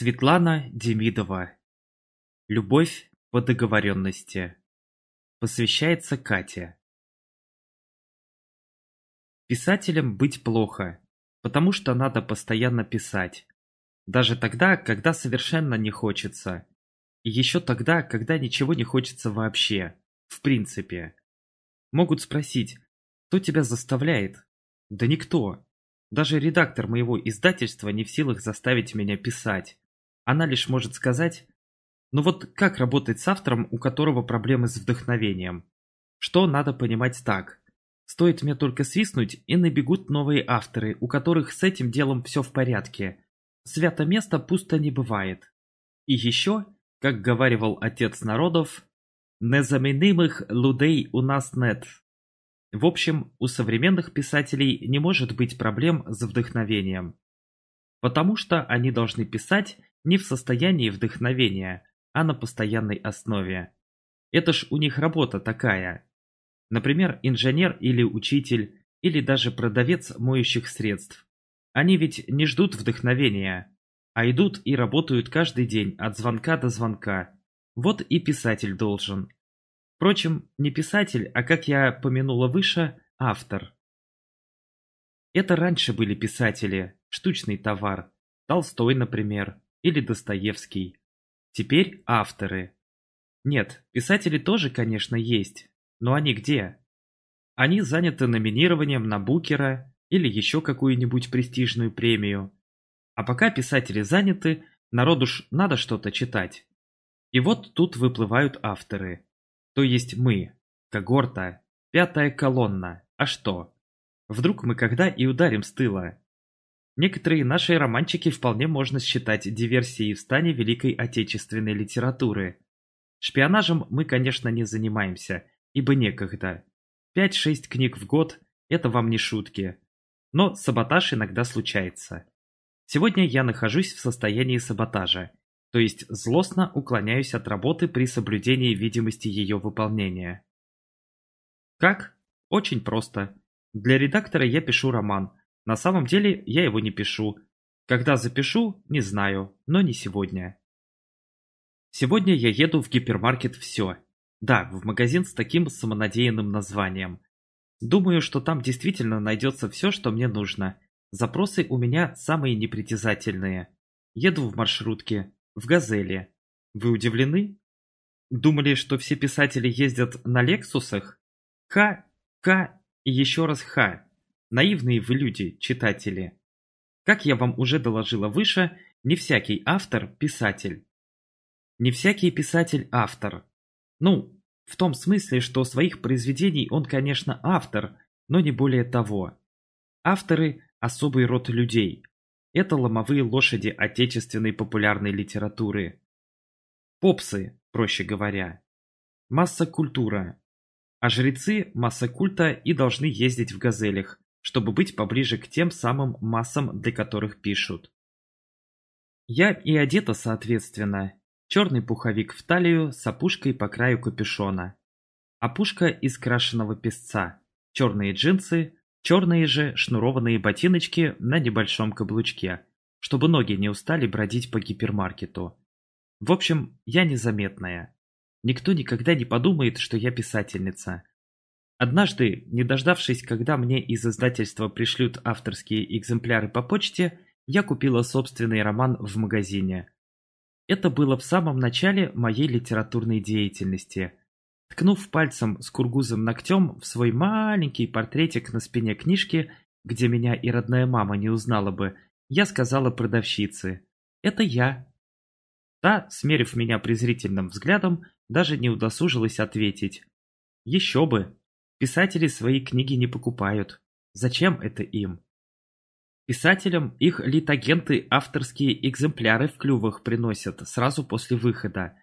Светлана Демидова. Любовь по договоренности. Посвящается Кате. Писателем быть плохо, потому что надо постоянно писать. Даже тогда, когда совершенно не хочется. И еще тогда, когда ничего не хочется вообще. В принципе. Могут спросить, кто тебя заставляет? Да никто. Даже редактор моего издательства не в силах заставить меня писать. Она лишь может сказать, ну вот как работать с автором, у которого проблемы с вдохновением? Что надо понимать так? Стоит мне только свистнуть, и набегут новые авторы, у которых с этим делом все в порядке. Свято место пусто не бывает. И еще, как говаривал отец народов, «Незаменимых людей у нас нет». В общем, у современных писателей не может быть проблем с вдохновением. Потому что они должны писать не в состоянии вдохновения, а на постоянной основе. Это ж у них работа такая. Например, инженер или учитель, или даже продавец моющих средств. Они ведь не ждут вдохновения, а идут и работают каждый день от звонка до звонка. Вот и писатель должен. Впрочем, не писатель, а, как я помянула выше, автор. Это раньше были писатели, штучный товар. Толстой, например, или Достоевский. Теперь авторы. Нет, писатели тоже, конечно, есть. Но они где? Они заняты номинированием на Букера или еще какую-нибудь престижную премию. А пока писатели заняты, народу ж надо что-то читать. И вот тут выплывают авторы. То есть мы, когорта, пятая колонна. А что? Вдруг мы когда и ударим с тыла? Некоторые наши романчики вполне можно считать диверсией в стане великой отечественной литературы. Шпионажем мы, конечно, не занимаемся, ибо некогда. Пять-шесть книг в год – это вам не шутки. Но саботаж иногда случается. Сегодня я нахожусь в состоянии саботажа, то есть злостно уклоняюсь от работы при соблюдении видимости ее выполнения. Как? Очень просто. Для редактора я пишу роман. На самом деле я его не пишу. Когда запишу, не знаю, но не сегодня. Сегодня я еду в гипермаркет «Все». Да, в магазин с таким самонадеянным названием. Думаю, что там действительно найдется все, что мне нужно. Запросы у меня самые непритязательные. Еду в маршрутке, в «Газели». Вы удивлены? Думали, что все писатели ездят на «Лексусах»? Ха, ха и еще раз ха. Наивные вы люди, читатели. Как я вам уже доложила выше, не всякий автор – писатель. Не всякий писатель – автор. Ну, в том смысле, что своих произведений он, конечно, автор, но не более того. Авторы – особый род людей, это ломовые лошади отечественной популярной литературы. Попсы, проще говоря. Масса культура. А жрецы – масса культа и должны ездить в газелях, чтобы быть поближе к тем самым массам, для которых пишут. Я и одета соответственно. Черный пуховик в талию с опушкой по краю капюшона. Опушка из крашеного песца. Черные джинсы, Черные же шнурованные ботиночки на небольшом каблучке, чтобы ноги не устали бродить по гипермаркету. В общем, я незаметная. Никто никогда не подумает, что я писательница. Однажды, не дождавшись, когда мне из издательства пришлют авторские экземпляры по почте, я купила собственный роман в магазине. Это было в самом начале моей литературной деятельности – Ткнув пальцем с кургузым ногтем в свой маленький портретик на спине книжки, где меня и родная мама не узнала бы, я сказала продавщице «Это я». Та, смерив меня презрительным взглядом, даже не удосужилась ответить. Еще бы! Писатели свои книги не покупают. Зачем это им? Писателям их литагенты авторские экземпляры в клювах приносят сразу после выхода.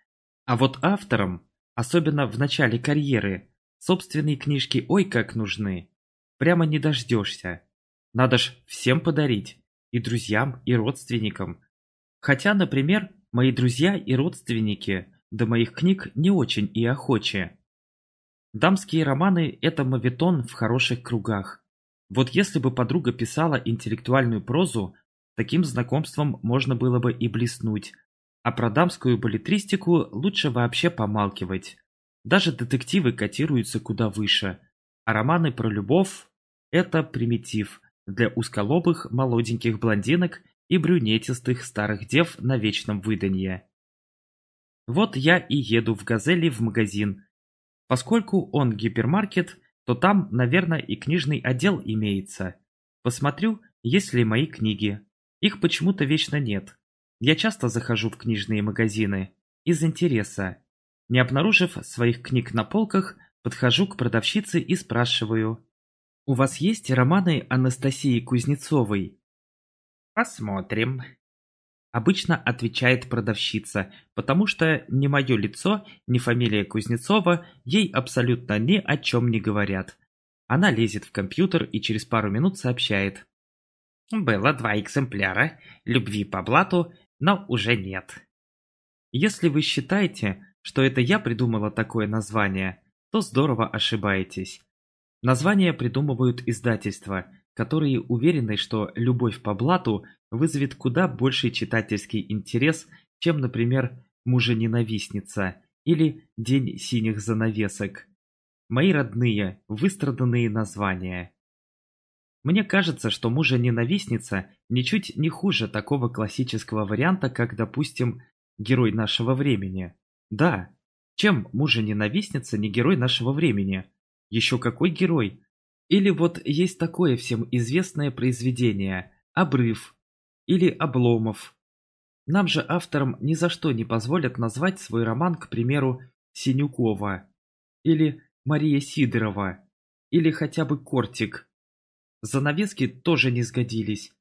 А вот авторам Особенно в начале карьеры. Собственные книжки ой как нужны. Прямо не дождешься. Надо ж всем подарить. И друзьям, и родственникам. Хотя, например, мои друзья и родственники до моих книг не очень и охочи. Дамские романы – это мавитон в хороших кругах. Вот если бы подруга писала интеллектуальную прозу, Таким знакомством можно было бы и блеснуть, а про дамскую балетристику лучше вообще помалкивать. Даже детективы котируются куда выше, а романы про любовь – это примитив для узколобых молоденьких блондинок и брюнетистых старых дев на вечном выданье. Вот я и еду в «Газели» в магазин. Поскольку он гипермаркет, то там, наверное, и книжный отдел имеется. Посмотрю, есть ли мои книги. Их почему-то вечно нет. Я часто захожу в книжные магазины. Из интереса. Не обнаружив своих книг на полках, подхожу к продавщице и спрашиваю. «У вас есть романы Анастасии Кузнецовой?» «Посмотрим», Обычно отвечает продавщица, потому что ни мое лицо, ни фамилия Кузнецова ей абсолютно ни о чем не говорят. Она лезет в компьютер и через пару минут сообщает. Было два экземпляра, любви по блату, но уже нет. Если вы считаете, что это я придумала такое название, то здорово ошибаетесь. Названия придумывают издательства, которые уверены, что «Любовь по блату» вызовет куда больший читательский интерес, чем, например, «Мужененавистница» или «День синих занавесок». Мои родные, выстраданные названия. Мне кажется, что «Мужа-ненавистница» ничуть не хуже такого классического варианта, как, допустим, «Герой нашего времени». Да, чем «Мужа-ненавистница» не герой нашего времени? Еще какой герой? Или вот есть такое всем известное произведение «Обрыв» или «Обломов». Нам же авторам ни за что не позволят назвать свой роман, к примеру, Синюкова или Мария Сидорова или хотя бы Кортик. Занавески тоже не сгодились.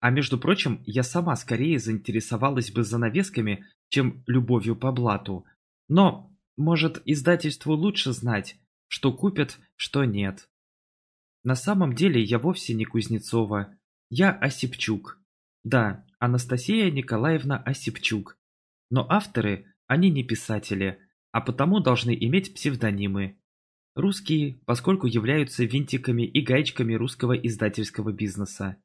А между прочим, я сама скорее заинтересовалась бы занавесками, чем любовью по блату. Но, может, издательству лучше знать, что купят, что нет. На самом деле я вовсе не Кузнецова. Я Осипчук. Да, Анастасия Николаевна Осипчук. Но авторы, они не писатели, а потому должны иметь псевдонимы. Русские, поскольку являются винтиками и гаечками русского издательского бизнеса.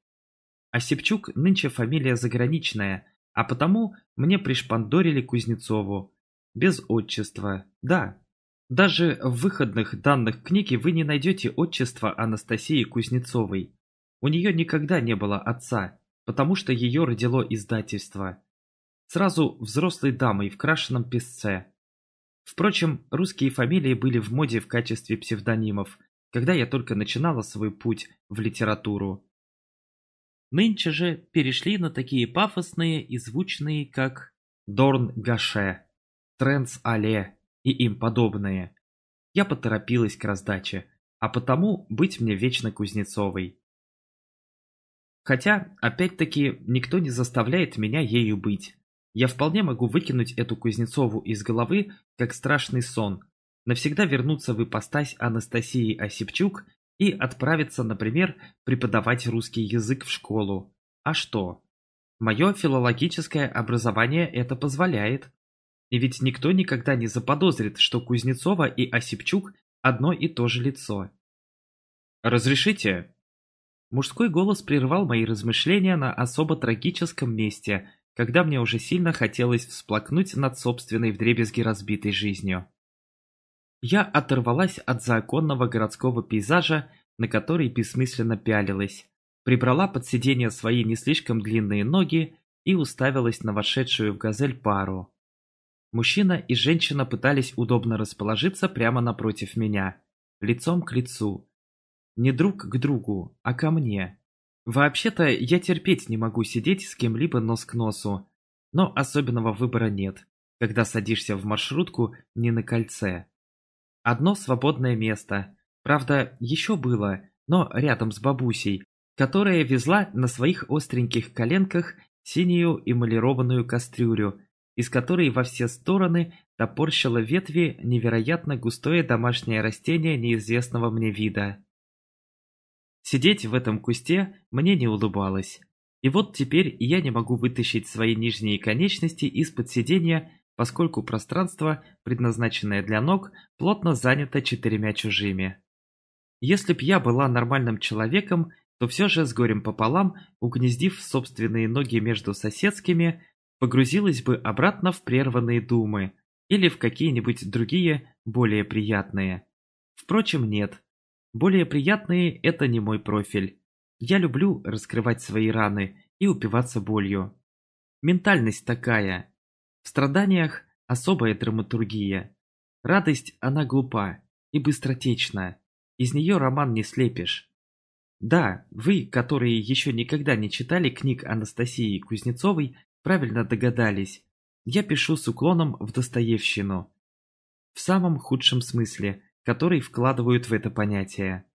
Осипчук нынче фамилия заграничная, а потому мне пришпандорили Кузнецову. Без отчества, да, даже в выходных данных книги вы не найдете отчества Анастасии Кузнецовой. У нее никогда не было отца, потому что ее родило издательство. Сразу взрослой дамой в крашеном песце. Впрочем, русские фамилии были в моде в качестве псевдонимов, когда я только начинала свой путь в литературу. Нынче же перешли на такие пафосные и звучные, как Дорн Гаше, Тренс Але и им подобные. Я поторопилась к раздаче, а потому быть мне вечно Кузнецовой. Хотя, опять-таки, никто не заставляет меня ею быть. Я вполне могу выкинуть эту Кузнецову из головы, как страшный сон, навсегда вернуться в ипостась Анастасии Осипчук и отправиться, например, преподавать русский язык в школу. А что? Мое филологическое образование это позволяет. И ведь никто никогда не заподозрит, что Кузнецова и Осипчук одно и то же лицо. «Разрешите?» Мужской голос прервал мои размышления на особо трагическом месте, когда мне уже сильно хотелось всплакнуть над собственной вдребезги разбитой жизнью. Я оторвалась от законного городского пейзажа, на который бессмысленно пялилась, прибрала под сиденье свои не слишком длинные ноги и уставилась на вошедшую в газель пару. Мужчина и женщина пытались удобно расположиться прямо напротив меня, лицом к лицу. Не друг к другу, а ко мне. Вообще-то я терпеть не могу сидеть с кем-либо нос к носу, но особенного выбора нет, когда садишься в маршрутку не на кольце. Одно свободное место, правда, еще было, но рядом с бабусей, которая везла на своих остреньких коленках синюю эмалированную кастрюлю из которой во все стороны топорщило ветви невероятно густое домашнее растение неизвестного мне вида. Сидеть в этом кусте мне не улыбалось. И вот теперь я не могу вытащить свои нижние конечности из-под сиденья, поскольку пространство, предназначенное для ног, плотно занято четырьмя чужими. Если б я была нормальным человеком, то все же с горем пополам, угнездив собственные ноги между соседскими, погрузилась бы обратно в прерванные думы или в какие-нибудь другие, более приятные. Впрочем, нет. Более приятные – это не мой профиль. Я люблю раскрывать свои раны и упиваться болью. Ментальность такая. В страданиях особая драматургия. Радость, она глупа и быстротечна. Из нее роман не слепишь. Да, вы, которые еще никогда не читали книг Анастасии Кузнецовой, правильно догадались. Я пишу с уклоном в Достоевщину. В самом худшем смысле, который вкладывают в это понятие.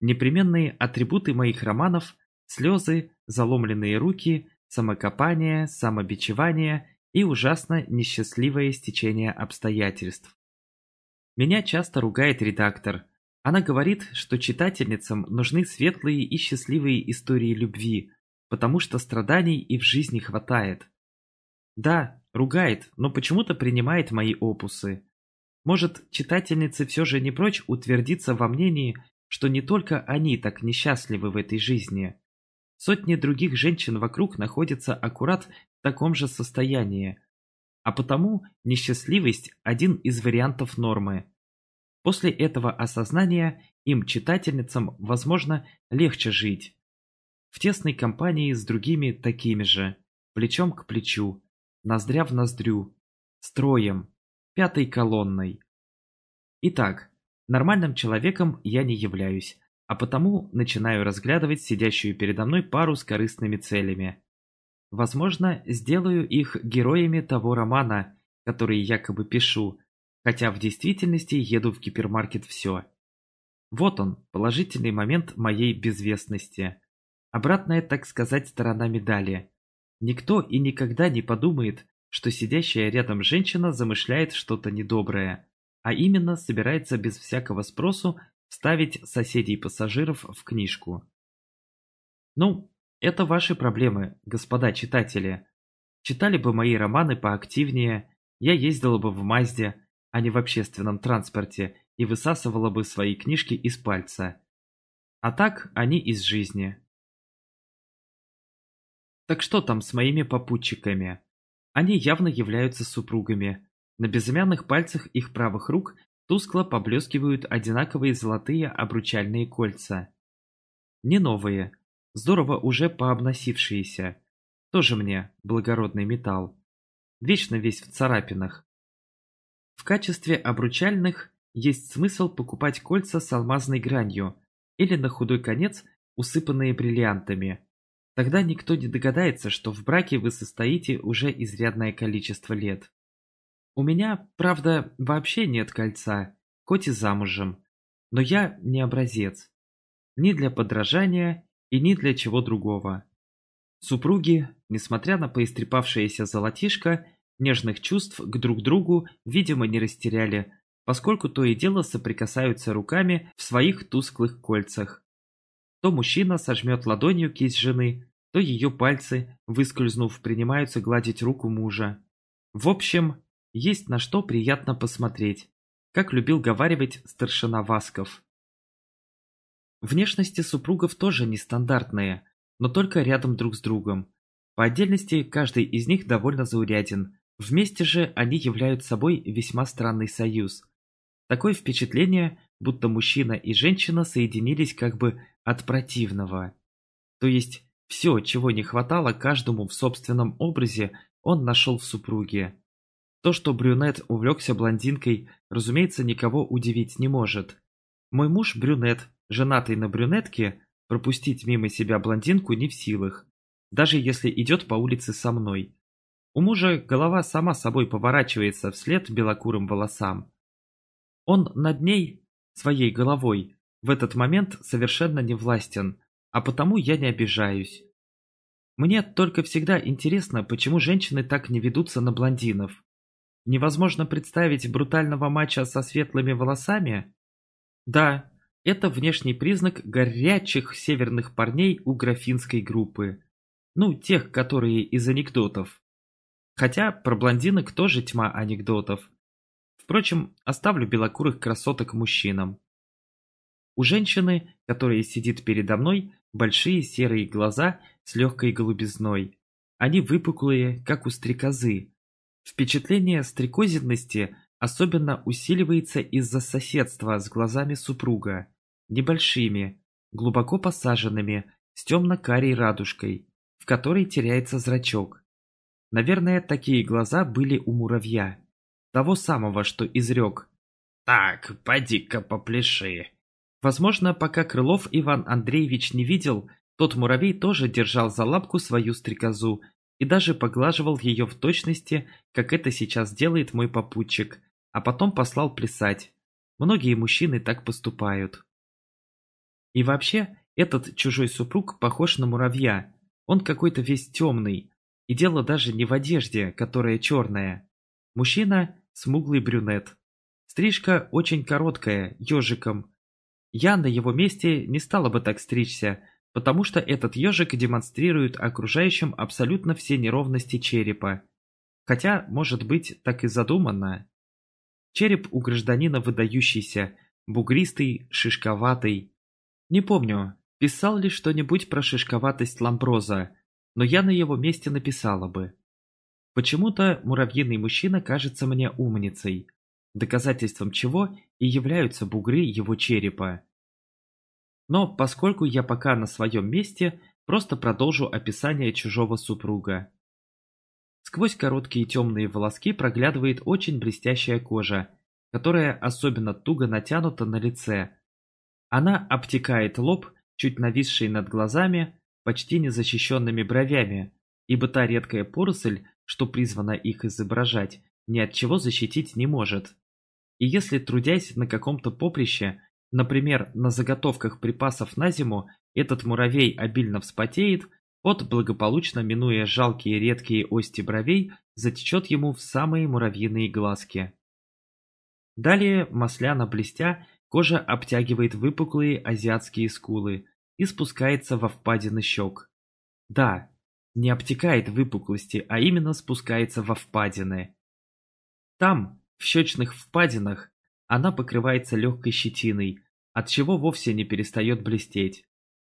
Непременные атрибуты моих романов – слезы, заломленные руки, самокопание, самобичевание и ужасно несчастливое стечение обстоятельств. Меня часто ругает редактор. Она говорит, что читательницам нужны светлые и счастливые истории любви, потому что страданий и в жизни хватает. Да, ругает, но почему-то принимает мои опусы. Может, читательницы все же не прочь утвердиться во мнении, что не только они так несчастливы в этой жизни. Сотни других женщин вокруг находятся аккурат в таком же состоянии, а потому несчастливость – один из вариантов нормы. После этого осознания им, читательницам, возможно, легче жить. В тесной компании с другими такими же, плечом к плечу, ноздря в ноздрю, строем, пятой колонной. Итак, нормальным человеком я не являюсь, а потому начинаю разглядывать сидящую передо мной пару с корыстными целями. Возможно, сделаю их героями того романа, который якобы пишу, хотя в действительности еду в гипермаркет все. Вот он, положительный момент моей безвестности. Обратная, так сказать, сторона медали. Никто и никогда не подумает, что сидящая рядом женщина замышляет что-то недоброе, а именно собирается без всякого спросу ставить соседей пассажиров в книжку. Ну, это ваши проблемы, господа читатели. Читали бы мои романы поактивнее, я ездила бы в Мазде, а не в общественном транспорте, и высасывала бы свои книжки из пальца. А так они из жизни. Так что там с моими попутчиками? Они явно являются супругами. На безымянных пальцах их правых рук Тускло поблескивают одинаковые золотые обручальные кольца. Не новые, здорово уже пообносившиеся. Тоже мне благородный металл. Вечно весь в царапинах. В качестве обручальных есть смысл покупать кольца с алмазной гранью или на худой конец усыпанные бриллиантами. Тогда никто не догадается, что в браке вы состоите уже изрядное количество лет. У меня, правда, вообще нет кольца, хоть и замужем. Но я не образец. Ни для подражания и ни для чего другого. Супруги, несмотря на поистрепавшееся золотишко, нежных чувств к друг другу, видимо, не растеряли, поскольку то и дело соприкасаются руками в своих тусклых кольцах. То мужчина сожмет ладонью кисть жены, то ее пальцы, выскользнув, принимаются гладить руку мужа. В общем, есть на что приятно посмотреть, как любил говаривать старшина Васков. Внешности супругов тоже нестандартные, но только рядом друг с другом. По отдельности каждый из них довольно зауряден, вместе же они являют собой весьма странный союз. Такое впечатление, будто мужчина и женщина соединились как бы от противного. То есть все, чего не хватало каждому в собственном образе, он нашел в супруге. То, что брюнет увлекся блондинкой, разумеется, никого удивить не может. Мой муж брюнет, женатый на брюнетке, пропустить мимо себя блондинку не в силах, даже если идет по улице со мной. У мужа голова сама собой поворачивается вслед белокурым волосам. Он над ней, своей головой, в этот момент совершенно не властен, а потому я не обижаюсь. Мне только всегда интересно, почему женщины так не ведутся на блондинов. Невозможно представить брутального мачо со светлыми волосами? Да, это внешний признак горячих северных парней у графинской группы. Ну, тех, которые из анекдотов. Хотя про блондинок тоже тьма анекдотов. Впрочем, оставлю белокурых красоток мужчинам. У женщины, которая сидит передо мной, Большие серые глаза с легкой голубизной. Они выпуклые, как у стрекозы. Впечатление стрекозинности особенно усиливается из-за соседства с глазами супруга. Небольшими, глубоко посаженными, с темно-карей радужкой, в которой теряется зрачок. Наверное, такие глаза были у муравья. Того самого, что изрек. «Так, поди-ка попляши». Возможно, пока Крылов Иван Андреевич не видел, тот муравей тоже держал за лапку свою стрекозу и даже поглаживал ее в точности, как это сейчас делает мой попутчик, а потом послал плясать. Многие мужчины так поступают. И вообще, этот чужой супруг похож на муравья. Он какой-то весь темный. И дело даже не в одежде, которая черная. Мужчина – смуглый брюнет. Стрижка очень короткая, ежиком. Я на его месте не стала бы так стричься, потому что этот ежик демонстрирует окружающим абсолютно все неровности черепа. Хотя, может быть, так и задумано. Череп у гражданина выдающийся, бугристый, шишковатый. Не помню, писал ли что-нибудь про шишковатость ламброза, но я на его месте написала бы. Почему-то муравьиный мужчина кажется мне умницей, доказательством чего и являются бугры его черепа. Но поскольку я пока на своем месте, просто продолжу описание чужого супруга. Сквозь короткие темные волоски проглядывает очень блестящая кожа, которая особенно туго натянута на лице. Она обтекает лоб, чуть нависший над глазами, почти незащищенными бровями, ибо та редкая поросль, что призвана их изображать, ни от чего защитить не может. И если, трудясь на каком-то поприще, например, на заготовках припасов на зиму, этот муравей обильно вспотеет, пот, благополучно минуя жалкие редкие ости бровей, затечет ему в самые муравьиные глазки. Далее, масляно блестя, кожа обтягивает выпуклые азиатские скулы и спускается во впадины щек. Да, не обтекает выпуклости, а именно спускается во впадины. Там, в щечных впадинах, она покрывается легкой щетиной, от чего вовсе не перестает блестеть.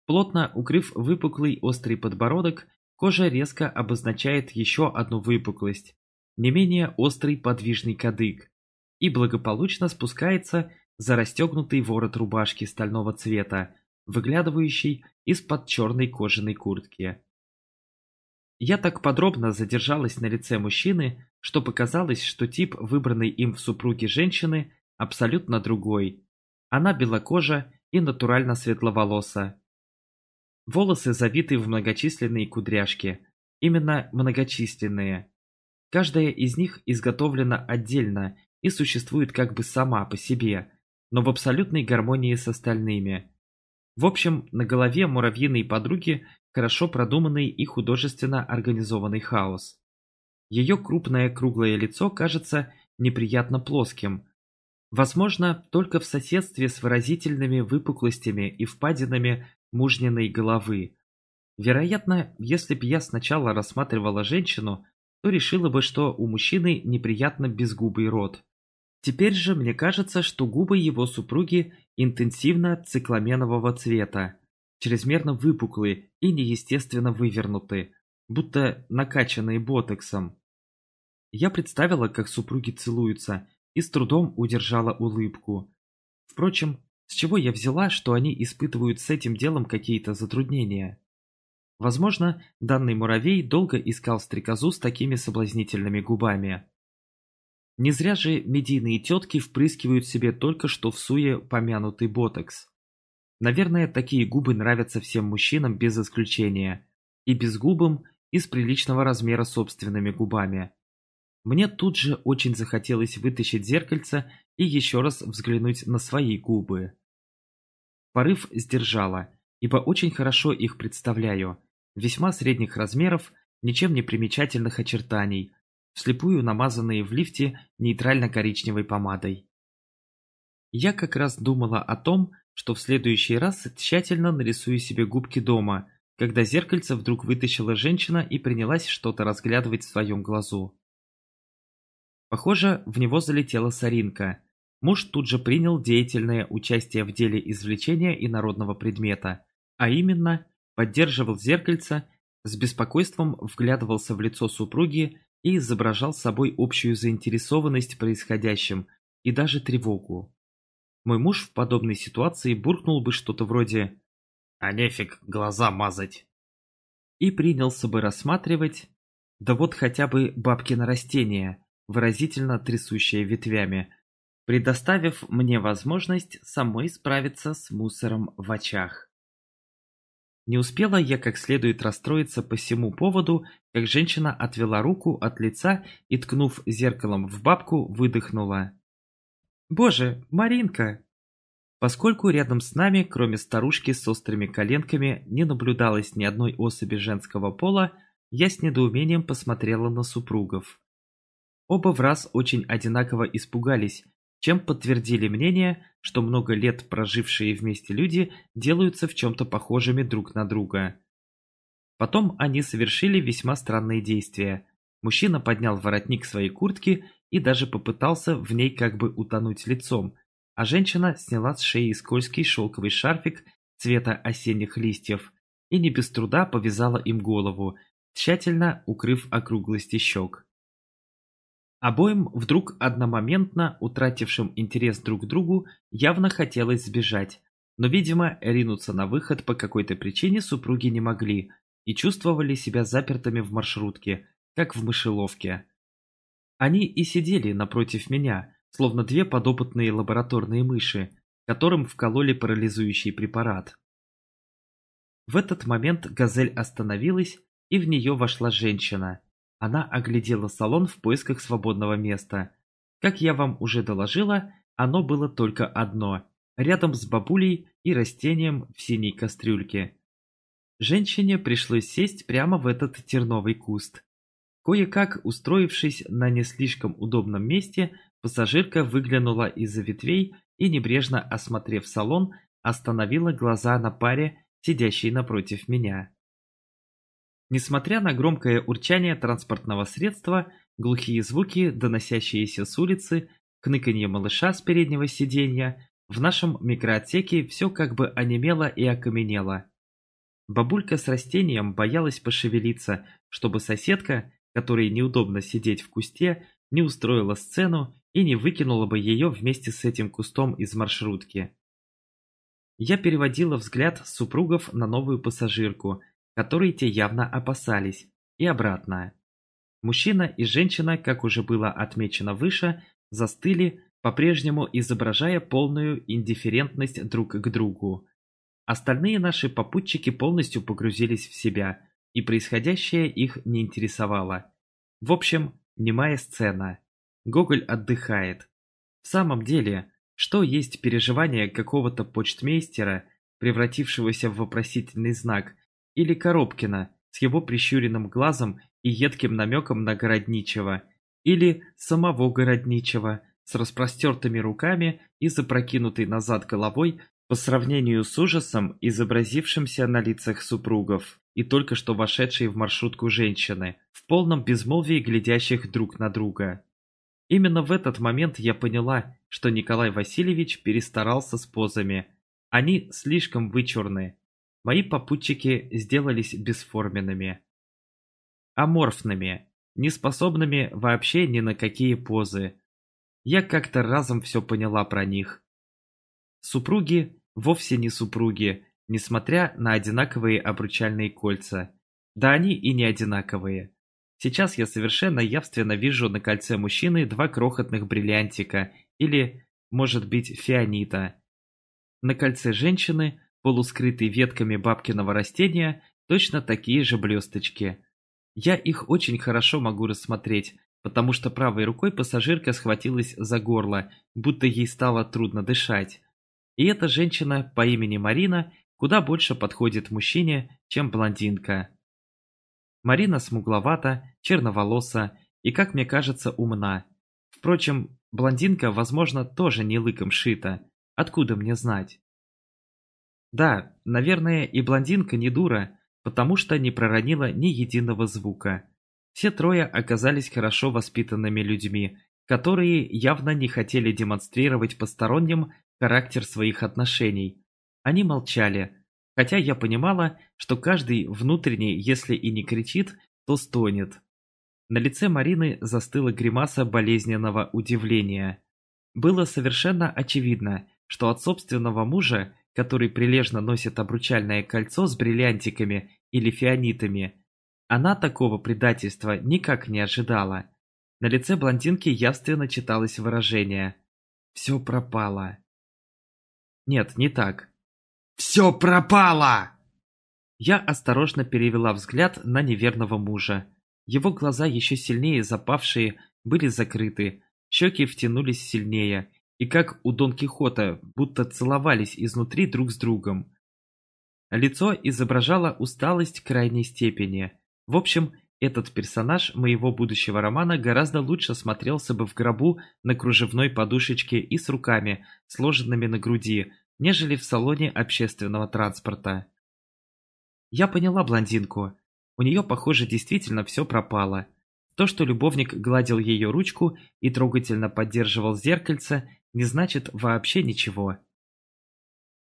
Плотно укрыв выпуклый острый подбородок, кожа резко обозначает еще одну выпуклость, не менее острый подвижный кадык, и благополучно спускается за расстегнутый ворот рубашки стального цвета, выглядывающий из-под черной кожаной куртки. Я так подробно задержалась на лице мужчины, что показалось, что тип, выбранный им в супруге женщины, абсолютно другой. Она белокожа и натурально светловолоса. Волосы завиты в многочисленные кудряшки. Именно многочисленные. Каждая из них изготовлена отдельно и существует как бы сама по себе, но в абсолютной гармонии с остальными. В общем, на голове муравьиной подруги хорошо продуманный и художественно организованный хаос. Ее крупное круглое лицо кажется неприятно плоским. Возможно, только в соседстве с выразительными выпуклостями и впадинами мужниной головы. Вероятно, если бы я сначала рассматривала женщину, то решила бы, что у мужчины неприятно безгубый рот. Теперь же мне кажется, что губы его супруги интенсивно цикламенового цвета, чрезмерно выпуклые и неестественно вывернутые, будто накачанные ботоксом. Я представила, как супруги целуются, и с трудом удержала улыбку. Впрочем, с чего я взяла, что они испытывают с этим делом какие-то затруднения? Возможно, данный муравей долго искал стрекозу с такими соблазнительными губами. Не зря же медийные тетки впрыскивают себе только что в суе помянутый ботокс. Наверное, такие губы нравятся всем мужчинам без исключения. И безгубым, и с приличного размера собственными губами. Мне тут же очень захотелось вытащить зеркальце и еще раз взглянуть на свои губы. Порыв сдержала, ибо очень хорошо их представляю. Весьма средних размеров, ничем не примечательных очертаний, вслепую намазанные в лифте нейтрально-коричневой помадой. Я как раз думала о том, что в следующий раз тщательно нарисую себе губки дома, когда зеркальце вдруг вытащила женщина и принялась что-то разглядывать в своем глазу. Похоже, в него залетела соринка. Муж тут же принял деятельное участие в деле извлечения инородного предмета, а именно поддерживал зеркальце, с беспокойством вглядывался в лицо супруги и изображал собой общую заинтересованность происходящим и даже тревогу. Мой муж в подобной ситуации буркнул бы что-то вроде «А нефиг глаза мазать!» и принялся бы рассматривать, да вот хотя бы бабкино растение, выразительно трясущее ветвями, предоставив мне возможность самой справиться с мусором в очах. Не успела я как следует расстроиться по всему поводу, как женщина отвела руку от лица и, ткнув зеркалом в бабку, выдохнула. «Боже, Маринка!» Поскольку рядом с нами, кроме старушки с острыми коленками, не наблюдалось ни одной особи женского пола, я с недоумением посмотрела на супругов. Оба в раз очень одинаково испугались, чем подтвердили мнение, что много лет прожившие вместе люди делаются в чем-то похожими друг на друга. Потом они совершили весьма странные действия. Мужчина поднял воротник своей куртки и даже попытался в ней как бы утонуть лицом, а женщина сняла с шеи скользкий шелковый шарфик цвета осенних листьев и не без труда повязала им голову, тщательно укрыв округлости щек. Обоим вдруг одномоментно утратившим интерес друг к другу явно хотелось сбежать, но, видимо, ринуться на выход по какой-то причине супруги не могли и чувствовали себя запертыми в маршрутке, как в мышеловке. Они и сидели напротив меня, словно две подопытные лабораторные мыши, которым вкололи парализующий препарат. В этот момент «Газель» остановилась, и в нее вошла женщина – она оглядела салон в поисках свободного места. Как я вам уже доложила, оно было только одно, рядом с бабулей и растением в синей кастрюльке. Женщине пришлось сесть прямо в этот терновый куст. Кое-как устроившись на не слишком удобном месте, пассажирка выглянула из-за ветвей и, небрежно осмотрев салон, остановила глаза на паре, сидящей напротив меня. Несмотря на громкое урчание транспортного средства, глухие звуки, доносящиеся с улицы, кныканье малыша с переднего сиденья, в нашем микроотсеке все как бы онемело и окаменело. Бабулька с растением боялась пошевелиться, чтобы соседка, которой неудобно сидеть в кусте, не устроила сцену и не выкинула бы ее вместе с этим кустом из маршрутки. Я переводила взгляд супругов на новую пассажирку, которой те явно опасались, и обратно. Мужчина и женщина, как уже было отмечено выше, застыли, по-прежнему изображая полную индифферентность друг к другу. Остальные наши попутчики полностью погрузились в себя, и происходящее их не интересовало. В общем, немая сцена. Гоголь отдыхает. В самом деле, что есть переживание какого-то почтмейстера, превратившегося в вопросительный знак, или Коробкина с его прищуренным глазом и едким намеком на Городничего, или самого Городничего с распростертыми руками и запрокинутой назад головой по сравнению с ужасом, изобразившимся на лицах супругов и только что вошедшей в маршрутку женщины, в полном безмолвии глядящих друг на друга. Именно в этот момент я поняла, что Николай Васильевич перестарался с позами. Они слишком вычурны, Мои попутчики сделались бесформенными. Аморфными, неспособными вообще ни на какие позы. Я как-то разом все поняла про них. Супруги вовсе не супруги, несмотря на одинаковые обручальные кольца. Да они и не одинаковые. Сейчас я совершенно явственно вижу на кольце мужчины два крохотных бриллиантика или, может быть, фианита. На кольце женщины полускрытые ветками бабкиного растения, точно такие же блесточки. Я их очень хорошо могу рассмотреть, потому что правой рукой пассажирка схватилась за горло, будто ей стало трудно дышать. И эта женщина по имени Марина куда больше подходит мужчине, чем блондинка. Марина смугловата, черноволоса и, как мне кажется, умна. Впрочем, блондинка, возможно, тоже не лыком шита. Откуда мне знать? Да, наверное, и блондинка не дура, потому что не проронила ни единого звука. Все трое оказались хорошо воспитанными людьми, которые явно не хотели демонстрировать посторонним характер своих отношений. Они молчали, Хотя я понимала, что каждый внутренний, если и не кричит, то стонет. На лице Марины застыла гримаса болезненного удивления. Было совершенно очевидно, что от собственного мужа, который прилежно носит обручальное кольцо с бриллиантиками или фианитами, она такого предательства никак не ожидала. На лице блондинки явственно читалось выражение «Все пропало». Нет, не так. «Все пропало!» Я осторожно перевела взгляд на неверного мужа. Его глаза, еще сильнее запавшие, были закрыты, щеки втянулись сильнее, и как у Дон Кихота, будто целовались изнутри друг с другом. Лицо изображало усталость крайней степени. В общем, этот персонаж моего будущего романа гораздо лучше смотрелся бы в гробу на кружевной подушечке и с руками, сложенными на груди, нежели в салоне общественного транспорта. Я поняла блондинку. У нее, похоже, действительно все пропало. То, что любовник гладил ее ручку и трогательно поддерживал зеркальце, не значит вообще ничего.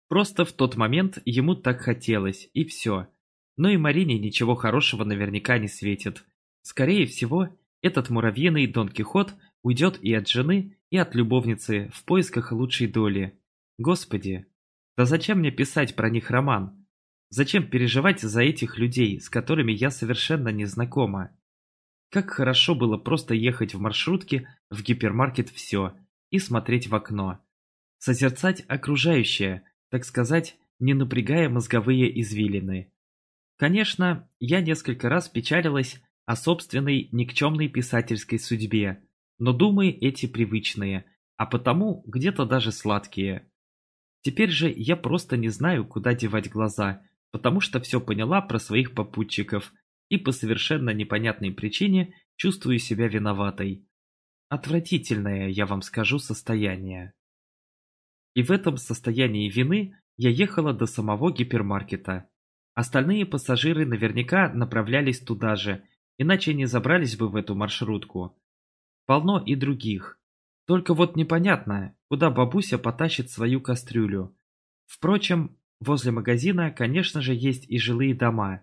Просто в тот момент ему так хотелось, и все. Но и Марине ничего хорошего наверняка не светит. Скорее всего, этот муравьиный Дон Кихот уйдет и от жены, и от любовницы в поисках лучшей доли. Господи, да зачем мне писать про них роман? Зачем переживать за этих людей, с которыми я совершенно не знакома? Как хорошо было просто ехать в маршрутке в гипермаркет «Все» и смотреть в окно. Созерцать окружающее, так сказать, не напрягая мозговые извилины. Конечно, я несколько раз печалилась о собственной никчемной писательской судьбе, но думы эти привычные, а потому где-то даже сладкие. Теперь же я просто не знаю, куда девать глаза, потому что все поняла про своих попутчиков и по совершенно непонятной причине чувствую себя виноватой. Отвратительное, я вам скажу, состояние. И в этом состоянии вины я ехала до самого гипермаркета. Остальные пассажиры наверняка направлялись туда же, иначе не забрались бы в эту маршрутку. Полно и других. Только вот непонятно, куда бабуся потащит свою кастрюлю. Впрочем, возле магазина, конечно же, есть и жилые дома.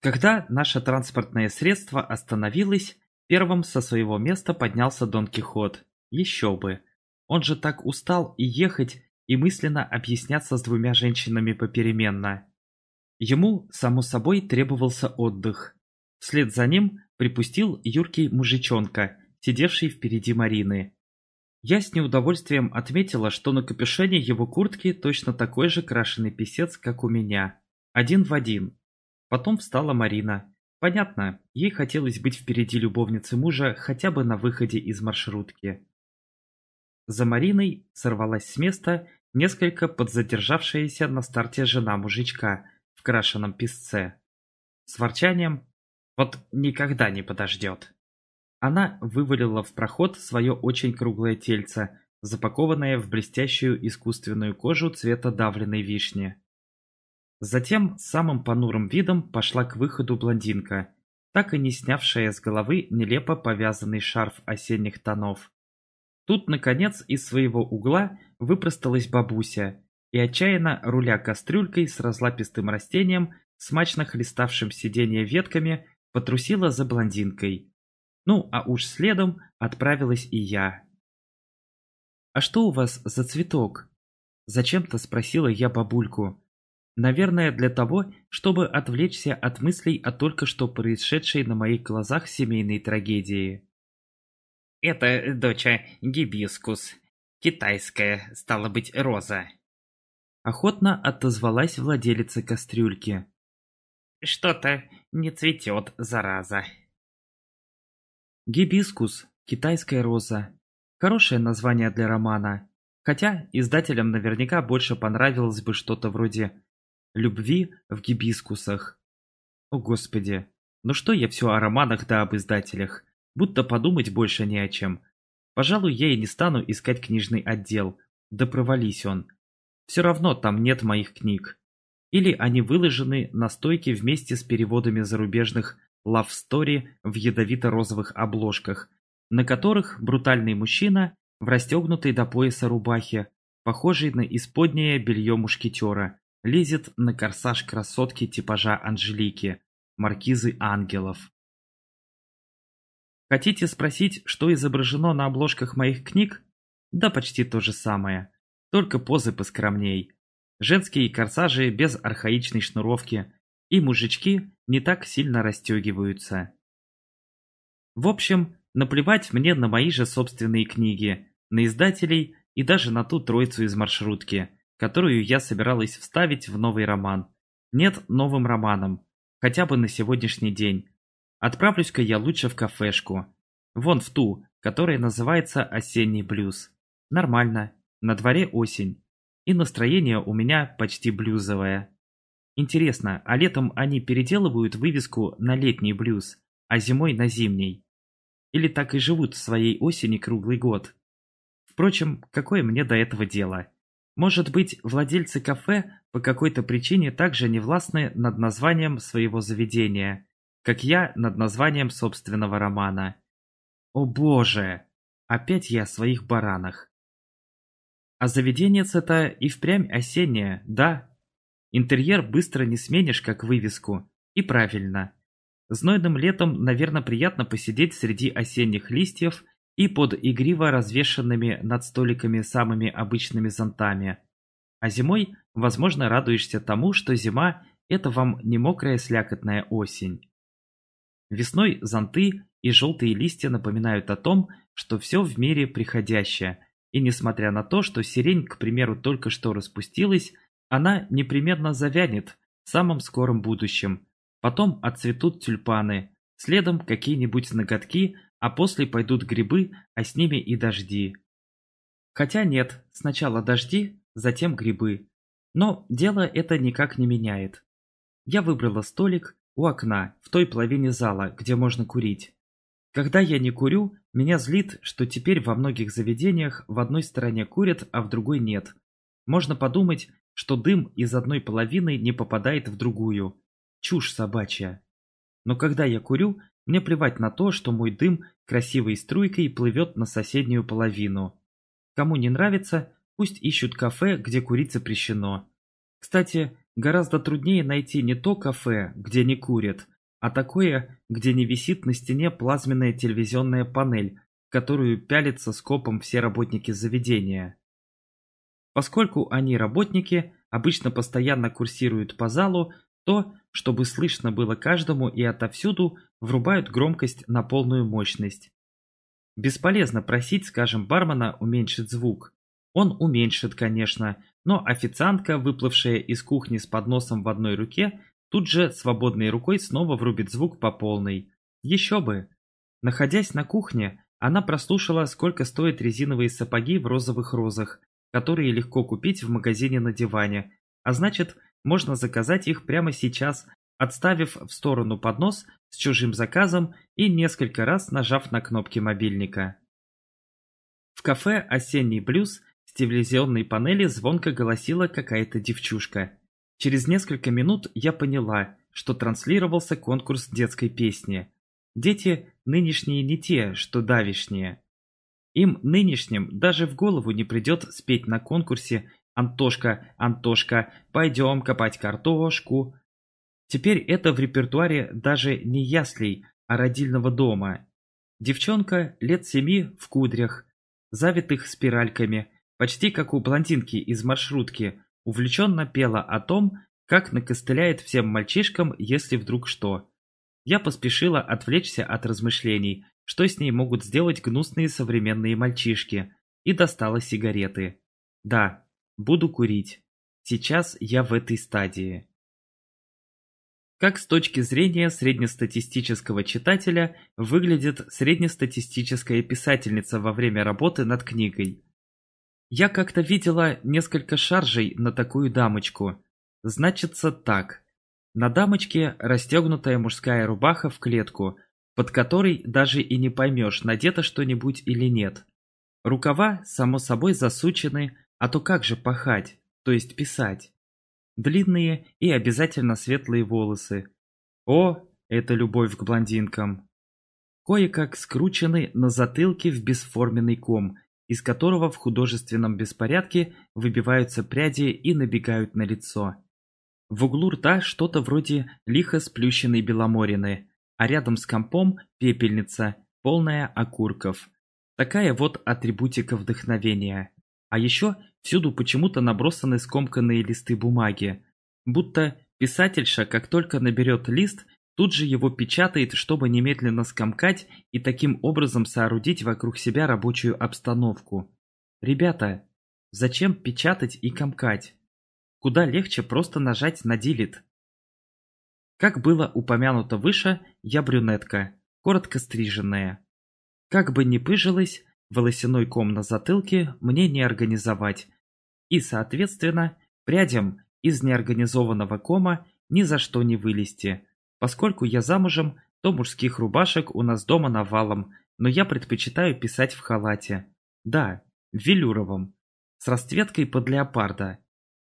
Когда наше транспортное средство остановилось, первым со своего места поднялся Дон Кихот. Еще бы. Он же так устал и ехать, и мысленно объясняться с двумя женщинами попеременно. Ему, само собой, требовался отдых. Вслед за ним припустил юркий мужичонка, сидевший впереди Марины. Я с неудовольствием отметила, что на капюшоне его куртки точно такой же крашеный писец, как у меня. Один в один. Потом встала Марина. Понятно, ей хотелось быть впереди любовницы мужа хотя бы на выходе из маршрутки. За Мариной сорвалась с места несколько подзадержавшаяся на старте жена мужичка в крашеном песце. С ворчанием «Вот никогда не подождет». Она вывалила в проход свое очень круглое тельце, запакованное в блестящую искусственную кожу цвета давленной вишни. Затем самым понурым видом пошла к выходу блондинка, так и не снявшая с головы нелепо повязанный шарф осенних тонов. Тут, наконец, из своего угла выпросталась бабуся и, отчаянно руля кастрюлькой с разлапистым растением, смачно хлеставшим сиденье ветками, потрусила за блондинкой. Ну, а уж следом отправилась и я. «А что у вас за цветок?» Зачем-то спросила я бабульку. Наверное, для того, чтобы отвлечься от мыслей о только что происшедшей на моих глазах семейной трагедии. «Это, доча, гибискус. Китайская, стала быть, роза». Охотно отозвалась владелица кастрюльки. «Что-то не цветет, зараза». Гибискус, китайская роза. Хорошее название для романа. Хотя издателям наверняка больше понравилось бы что-то вроде любви в гибискусах. О господи, ну что я все о романах да об издателях, будто подумать больше не о чем. Пожалуй, я и не стану искать книжный отдел, да провались он. Все равно там нет моих книг. Или они выложены на стойке вместе с переводами зарубежных story в ядовито-розовых обложках, на которых брутальный мужчина в расстегнутой до пояса рубахе, похожей на исподнее белье мушкетера, лезет на корсаж красотки типажа Анжелики, маркизы ангелов. Хотите спросить, что изображено на обложках моих книг? Да почти то же самое, только позы поскромней. Женские корсажи без архаичной шнуровки, и мужички не так сильно расстегиваются. В общем, наплевать мне на мои же собственные книги, на издателей и даже на ту троицу из маршрутки, которую я собиралась вставить в новый роман. Нет новым романом, хотя бы на сегодняшний день. Отправлюсь-ка я лучше в кафешку. Вон в ту, которая называется «Осенний блюз». Нормально, на дворе осень. И настроение у меня почти блюзовое. Интересно, а летом они переделывают вывеску на летний блюз, а зимой на зимний? Или так и живут в своей осени круглый год? Впрочем, какое мне до этого дело? Может быть, владельцы кафе по какой-то причине также не властны над названием своего заведения, как я над названием собственного романа. О боже! Опять я о своих баранах. А заведенец-то и впрямь осеннее, да. Интерьер быстро не сменишь, как вывеску. И правильно. Знойным летом, наверное, приятно посидеть среди осенних листьев и под игриво развешанными над столиками самыми обычными зонтами. А зимой, возможно, радуешься тому, что зима – это вам не мокрая слякотная осень. Весной зонты и желтые листья напоминают о том, что все в мире приходящее, и несмотря на то, что сирень, к примеру, только что распустилась, она непременно завянет в самом скором будущем. Потом отцветут тюльпаны, следом какие-нибудь ноготки, а после пойдут грибы, а с ними и дожди. Хотя нет, сначала дожди, затем грибы. Но дело это никак не меняет. Я выбрала столик у окна, в той половине зала, где можно курить. Когда я не курю, меня злит, что теперь во многих заведениях в одной стороне курят, а в другой нет. Можно подумать, что дым из одной половины не попадает в другую. Чушь собачья. Но когда я курю, мне плевать на то, что мой дым красивой струйкой плывет на соседнюю половину. Кому не нравится, пусть ищут кафе, где курить запрещено. Кстати, гораздо труднее найти не то кафе, где не курят, а такое, где не висит на стене плазменная телевизионная панель, в которую пялятся скопом все работники заведения. Поскольку они работники, обычно постоянно курсируют по залу, то, чтобы слышно было каждому и отовсюду, врубают громкость на полную мощность. Бесполезно просить, скажем, бармена уменьшить звук. Он уменьшит, конечно, но официантка, выплывшая из кухни с подносом в одной руке, Тут же свободной рукой снова врубит звук по полной. Еще бы! Находясь на кухне, она прослушала, сколько стоят резиновые сапоги в розовых розах, которые легко купить в магазине на диване, а значит, можно заказать их прямо сейчас, отставив в сторону поднос с чужим заказом и несколько раз нажав на кнопки мобильника. В кафе «Осенний блюз» с телевизионной панели звонко голосила какая-то девчушка. Через несколько минут я поняла, что транслировался конкурс детской песни. Дети нынешние не те, что давишние. Им нынешним даже в голову не придет спеть на конкурсе «Антошка, Антошка, пойдем копать картошку». Теперь это в репертуаре даже не яслей, а родильного дома. Девчонка лет семи в кудрях, завитых спиральками, почти как у блондинки из маршрутки, увлеченно пела о том, как накостыляет всем мальчишкам, если вдруг что. Я поспешила отвлечься от размышлений, что с ней могут сделать гнусные современные мальчишки, и достала сигареты. Да, буду курить. Сейчас я в этой стадии. Как с точки зрения среднестатистического читателя выглядит среднестатистическая писательница во время работы над книгой? Я как-то видела несколько шаржей на такую дамочку. Значится так. На дамочке расстегнутая мужская рубаха в клетку, под которой даже и не поймешь, надето что-нибудь или нет. Рукава, само собой, засучены, а то как же пахать, то есть писать. Длинные и обязательно светлые волосы. О, это любовь к блондинкам. Кое-как скручены на затылке в бесформенный ком – из которого в художественном беспорядке выбиваются пряди и набегают на лицо. В углу рта что-то вроде лихо сплющенной беломорины, а рядом с компом пепельница, полная окурков. Такая вот атрибутика вдохновения. А еще всюду почему-то набросаны скомканные листы бумаги. Будто писательша, как только наберет лист, тут же его печатает, чтобы немедленно скомкать и таким образом соорудить вокруг себя рабочую обстановку. Ребята, зачем печатать и комкать? Куда легче просто нажать на «Делит». Как было упомянуто выше, я брюнетка, коротко стриженная. Как бы ни пыжилась, волосяной ком на затылке мне не организовать. И, соответственно, прядям из неорганизованного кома ни за что не вылезти. Поскольку я замужем, то мужских рубашек у нас дома навалом, но я предпочитаю писать в халате. Да, в велюровом. С расцветкой под леопарда.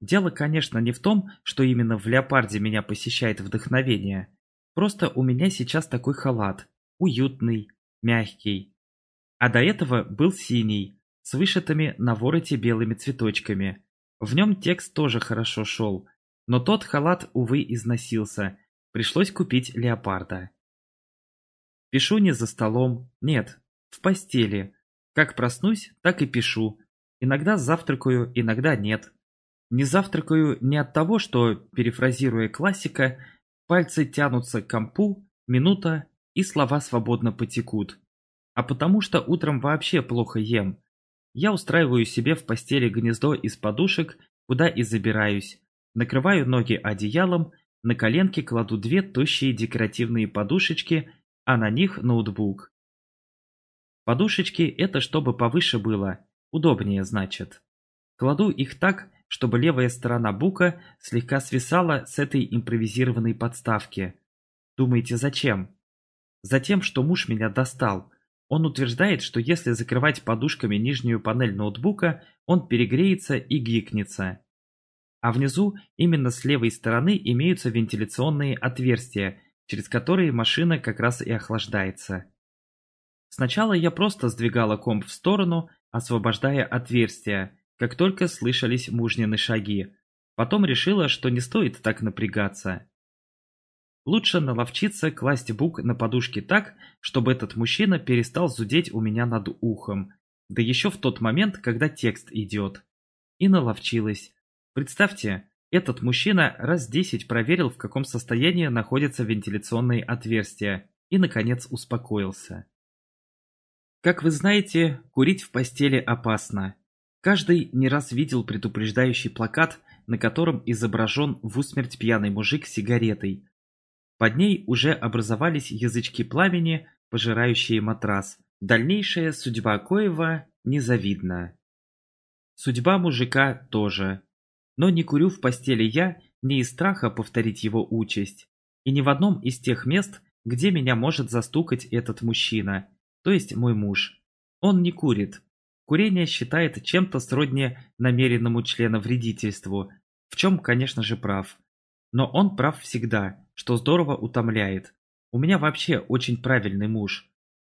Дело, конечно, не в том, что именно в леопарде меня посещает вдохновение. Просто у меня сейчас такой халат. Уютный, мягкий. А до этого был синий, с вышитыми на вороте белыми цветочками. В нем текст тоже хорошо шел, но тот халат, увы, износился. Пришлось купить леопарда. Пишу не за столом, нет, в постели. Как проснусь, так и пишу. Иногда завтракаю, иногда нет. Не завтракаю не от того, что, перефразируя классика, пальцы тянутся к компу, минута, и слова свободно потекут. А потому что утром вообще плохо ем. Я устраиваю себе в постели гнездо из подушек, куда и забираюсь. Накрываю ноги одеялом, на коленки кладу две тощие декоративные подушечки, а на них ноутбук. Подушечки это чтобы повыше было, удобнее значит. Кладу их так, чтобы левая сторона бука слегка свисала с этой импровизированной подставки. Думаете, зачем? Затем, что муж меня достал. Он утверждает, что если закрывать подушками нижнюю панель ноутбука, он перегреется и гикнется. А внизу, именно с левой стороны, имеются вентиляционные отверстия, через которые машина как раз и охлаждается. Сначала я просто сдвигала комп в сторону, освобождая отверстия, как только слышались мужнины шаги. Потом решила, что не стоит так напрягаться. Лучше наловчиться класть бук на подушке так, чтобы этот мужчина перестал зудеть у меня над ухом. Да еще в тот момент, когда текст идет. И наловчилась. Представьте, этот мужчина раз десять проверил, в каком состоянии находятся вентиляционные отверстия, и, наконец, успокоился. Как вы знаете, курить в постели опасно. Каждый не раз видел предупреждающий плакат, на котором изображен в усмерть пьяный мужик с сигаретой. Под ней уже образовались язычки пламени, пожирающие матрас. Дальнейшая судьба Коева незавидна. Судьба мужика тоже. Но не курю в постели я не из страха повторить его участь. И ни в одном из тех мест, где меня может застукать этот мужчина, то есть мой муж. Он не курит, Курение считает чем-то сродни намеренному членовредительству, в чем, конечно же, прав. Но он прав всегда, что здорово утомляет. У меня вообще очень правильный муж.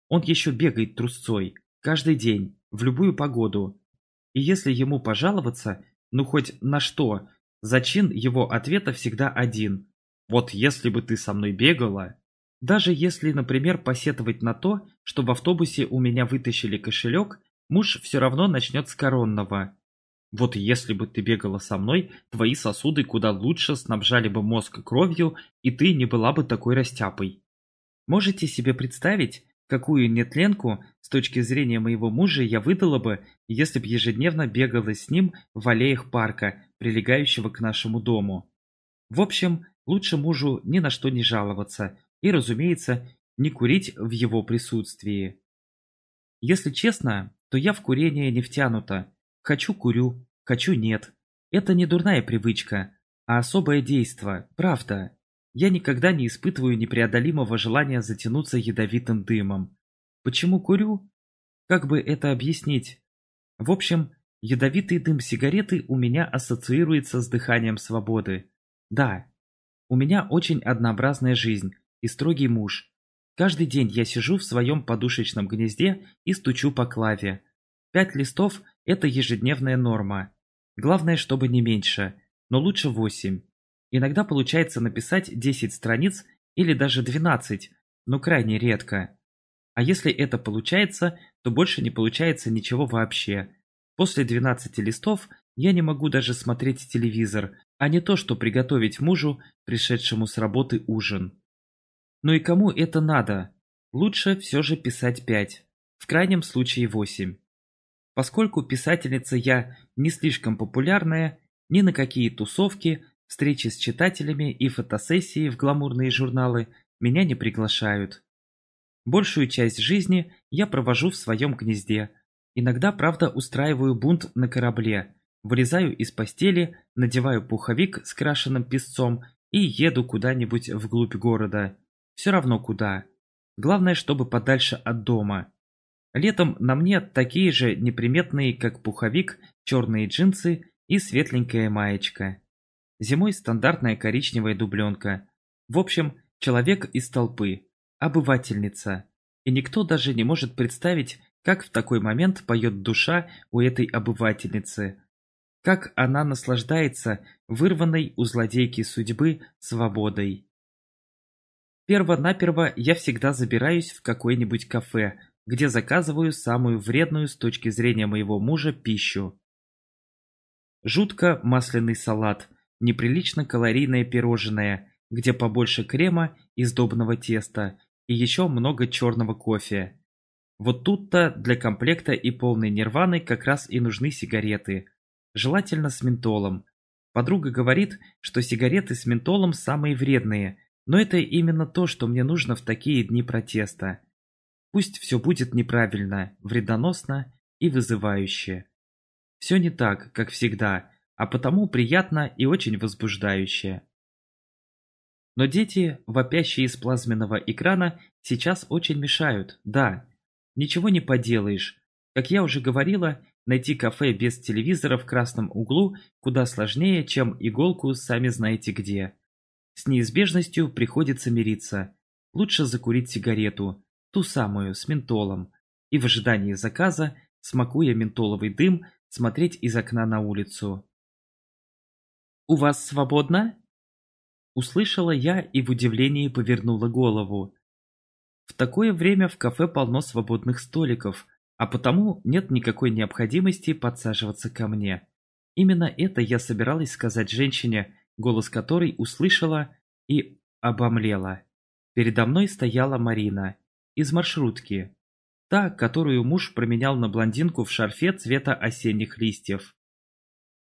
Он еще бегает трусцой, каждый день, в любую погоду. И если ему пожаловаться, ну хоть на что, зачин его ответа всегда один. Вот если бы ты со мной бегала... Даже если, например, посетовать на то, что в автобусе у меня вытащили кошелек Муж все равно начнет с коронного. Вот если бы ты бегала со мной, твои сосуды куда лучше снабжали бы мозг кровью, и ты не была бы такой растяпой. Можете себе представить, какую нетленку с точки зрения моего мужа я выдала бы, если б ежедневно бегала с ним в аллеях парка, прилегающего к нашему дому. В общем, лучше мужу ни на что не жаловаться и, разумеется, не курить в его присутствии. Если честно, то я в курение не втянута. Хочу – курю, хочу – нет. Это не дурная привычка, а особое действо, правда. Я никогда не испытываю непреодолимого желания затянуться ядовитым дымом. Почему курю? Как бы это объяснить? В общем, ядовитый дым сигареты у меня ассоциируется с дыханием свободы. Да, у меня очень однообразная жизнь и строгий муж, Каждый день я сижу в своем подушечном гнезде и стучу по клаве. Пять листов – это ежедневная норма. Главное, чтобы не меньше, но лучше восемь. Иногда получается написать 10 страниц или даже 12, но крайне редко. А если это получается, то больше не получается ничего вообще. После 12 листов я не могу даже смотреть телевизор, а не то, что приготовить мужу, пришедшему с работы, ужин. Ну и кому это надо? Лучше все же писать 5, в крайнем случае 8. Поскольку писательница я не слишком популярная, ни на какие тусовки, встречи с читателями и фотосессии в гламурные журналы меня не приглашают. Большую часть жизни я провожу в своем гнезде. Иногда, правда, устраиваю бунт на корабле, вылезаю из постели, надеваю пуховик с крашенным песцом и еду куда-нибудь вглубь города. Все равно куда. Главное, чтобы подальше от дома. Летом на мне такие же неприметные, как пуховик, черные джинсы и светленькая маечка. Зимой стандартная коричневая дубленка. В общем, человек из толпы обывательница. И никто даже не может представить, как в такой момент поет душа у этой обывательницы. Как она наслаждается вырванной у злодейки судьбы свободой. Перво-наперво я всегда забираюсь в какое-нибудь кафе, где заказываю самую вредную с точки зрения моего мужа пищу. Жутко масляный салат, неприлично калорийное пирожное, где побольше крема и сдобного теста, и еще много черного кофе. Вот тут-то для комплекта и полной нирваны как раз и нужны сигареты. Желательно с ментолом. Подруга говорит, что сигареты с ментолом самые вредные, но это именно то, что мне нужно в такие дни протеста. Пусть все будет неправильно, вредоносно и вызывающе. Все не так, как всегда, а потому приятно и очень возбуждающе. Но дети, вопящие из плазменного экрана, сейчас очень мешают, да. Ничего не поделаешь. Как я уже говорила, найти кафе без телевизора в красном углу куда сложнее, чем иголку сами знаете где. С неизбежностью приходится мириться. Лучше закурить сигарету, ту самую, с ментолом, и в ожидании заказа, смакуя ментоловый дым, смотреть из окна на улицу. «У вас свободно?» Услышала я и в удивлении повернула голову. В такое время в кафе полно свободных столиков, а потому нет никакой необходимости подсаживаться ко мне. Именно это я собиралась сказать женщине, голос которой услышала и обомлела. Передо мной стояла Марина из маршрутки, та, которую муж променял на блондинку в шарфе цвета осенних листьев.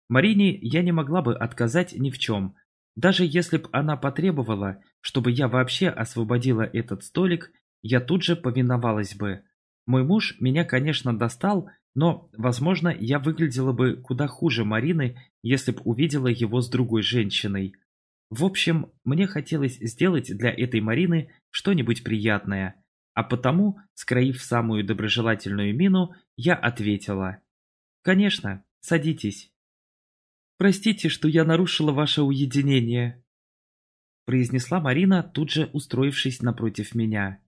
Марине я не могла бы отказать ни в чем, даже если б она потребовала, чтобы я вообще освободила этот столик, я тут же повиновалась бы. Мой муж меня, конечно, достал, но, возможно, я выглядела бы куда хуже Марины, если б увидела его с другой женщиной. В общем, мне хотелось сделать для этой Марины что-нибудь приятное, а потому, скроив самую доброжелательную мину, я ответила. «Конечно, садитесь». Простите, что я нарушила ваше уединение», — произнесла Марина, тут же устроившись напротив меня.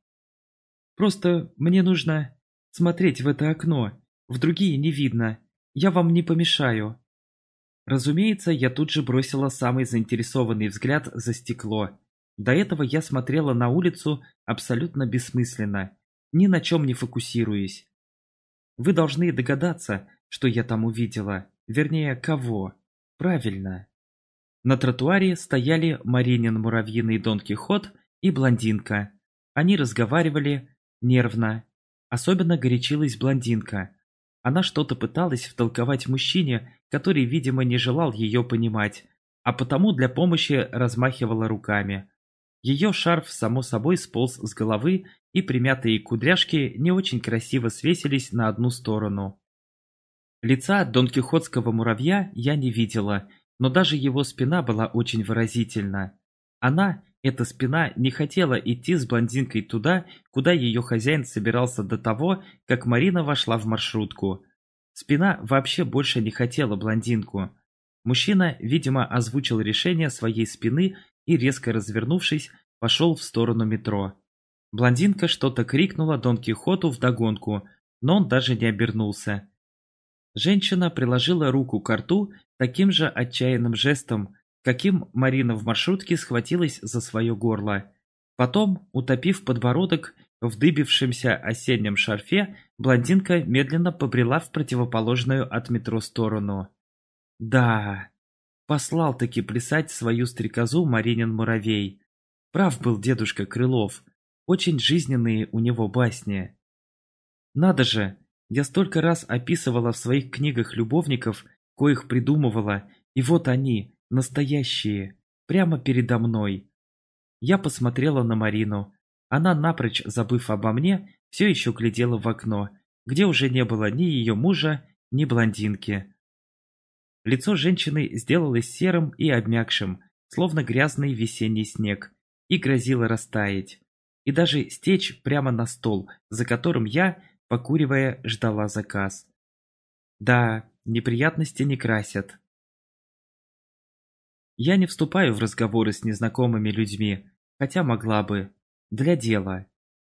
«Просто мне нужно смотреть в это окно, в другие не видно, я вам не помешаю». Разумеется, я тут же бросила самый заинтересованный взгляд за стекло. До этого я смотрела на улицу абсолютно бессмысленно, ни на чем не фокусируясь. Вы должны догадаться, что я там увидела, вернее, кого. Правильно. На тротуаре стояли Маринин муравьиный Дон Кихот и блондинка. Они разговаривали нервно. Особенно горячилась блондинка. Она что-то пыталась втолковать мужчине, который, видимо, не желал ее понимать, а потому для помощи размахивала руками. Ее шарф, само собой, сполз с головы, и примятые кудряшки не очень красиво свесились на одну сторону. Лица Дон Кихотского муравья я не видела, но даже его спина была очень выразительна. Она, эта спина, не хотела идти с блондинкой туда, куда ее хозяин собирался до того, как Марина вошла в маршрутку. Спина вообще больше не хотела блондинку. Мужчина, видимо, озвучил решение своей спины и, резко развернувшись, пошел в сторону метро. Блондинка что-то крикнула Дон Кихоту вдогонку, но он даже не обернулся. Женщина приложила руку к рту таким же отчаянным жестом, каким Марина в маршрутке схватилась за свое горло. Потом, утопив подбородок в дыбившемся осеннем шарфе, блондинка медленно побрела в противоположную от метро сторону. Да, послал-таки плясать свою стрекозу Маринин муравей. Прав был дедушка Крылов, очень жизненные у него басни. Надо же, я столько раз описывала в своих книгах любовников, коих придумывала, и вот они, настоящие, прямо передо мной. Я посмотрела на Марину. Она, напрочь забыв обо мне, все еще глядела в окно, где уже не было ни ее мужа, ни блондинки. Лицо женщины сделалось серым и обмякшим, словно грязный весенний снег, и грозило растаять, и даже стечь прямо на стол, за которым я, покуривая, ждала заказ. Да, неприятности не красят. Я не вступаю в разговоры с незнакомыми людьми, хотя могла бы. Для дела.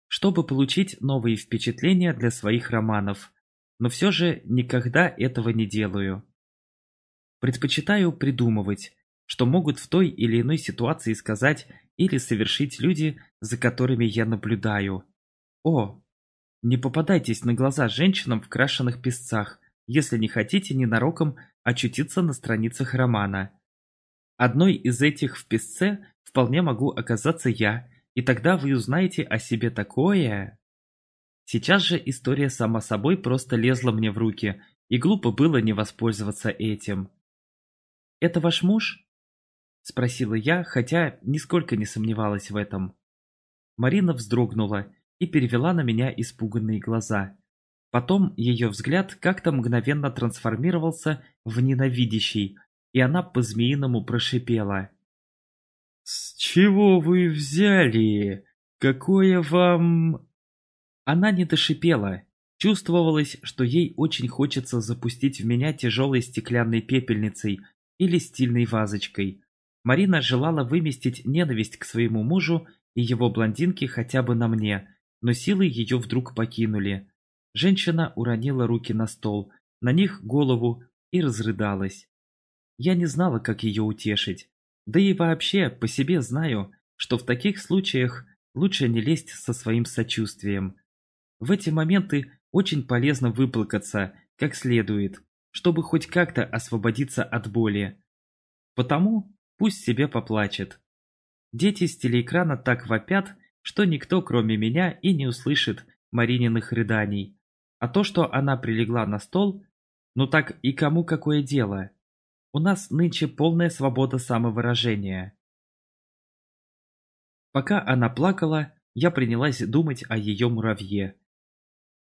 Чтобы получить новые впечатления для своих романов. Но все же никогда этого не делаю. Предпочитаю придумывать, что могут в той или иной ситуации сказать или совершить люди, за которыми я наблюдаю. О, не попадайтесь на глаза женщинам в крашеных песцах, если не хотите ненароком очутиться на страницах романа. Одной из этих в песце вполне могу оказаться я, и тогда вы узнаете о себе такое. Сейчас же история сама собой просто лезла мне в руки, и глупо было не воспользоваться этим. «Это ваш муж?» – спросила я, хотя нисколько не сомневалась в этом. Марина вздрогнула и перевела на меня испуганные глаза. Потом ее взгляд как-то мгновенно трансформировался в ненавидящий, и она по-змеиному прошипела. «С чего вы взяли? Какое вам...» Она не дошипела. Чувствовалось, что ей очень хочется запустить в меня тяжелой стеклянной пепельницей или стильной вазочкой. Марина желала выместить ненависть к своему мужу и его блондинке хотя бы на мне, но силы ее вдруг покинули. Женщина уронила руки на стол, на них голову и разрыдалась. Я не знала, как ее утешить. Да и вообще, по себе знаю, что в таких случаях лучше не лезть со своим сочувствием. В эти моменты очень полезно выплакаться, как следует, чтобы хоть как-то освободиться от боли. Потому пусть себе поплачет. Дети с телеэкрана так вопят, что никто, кроме меня, и не услышит Марининых рыданий. А то, что она прилегла на стол, ну так и кому какое дело? У нас нынче полная свобода самовыражения. Пока она плакала, я принялась думать о ее муравье.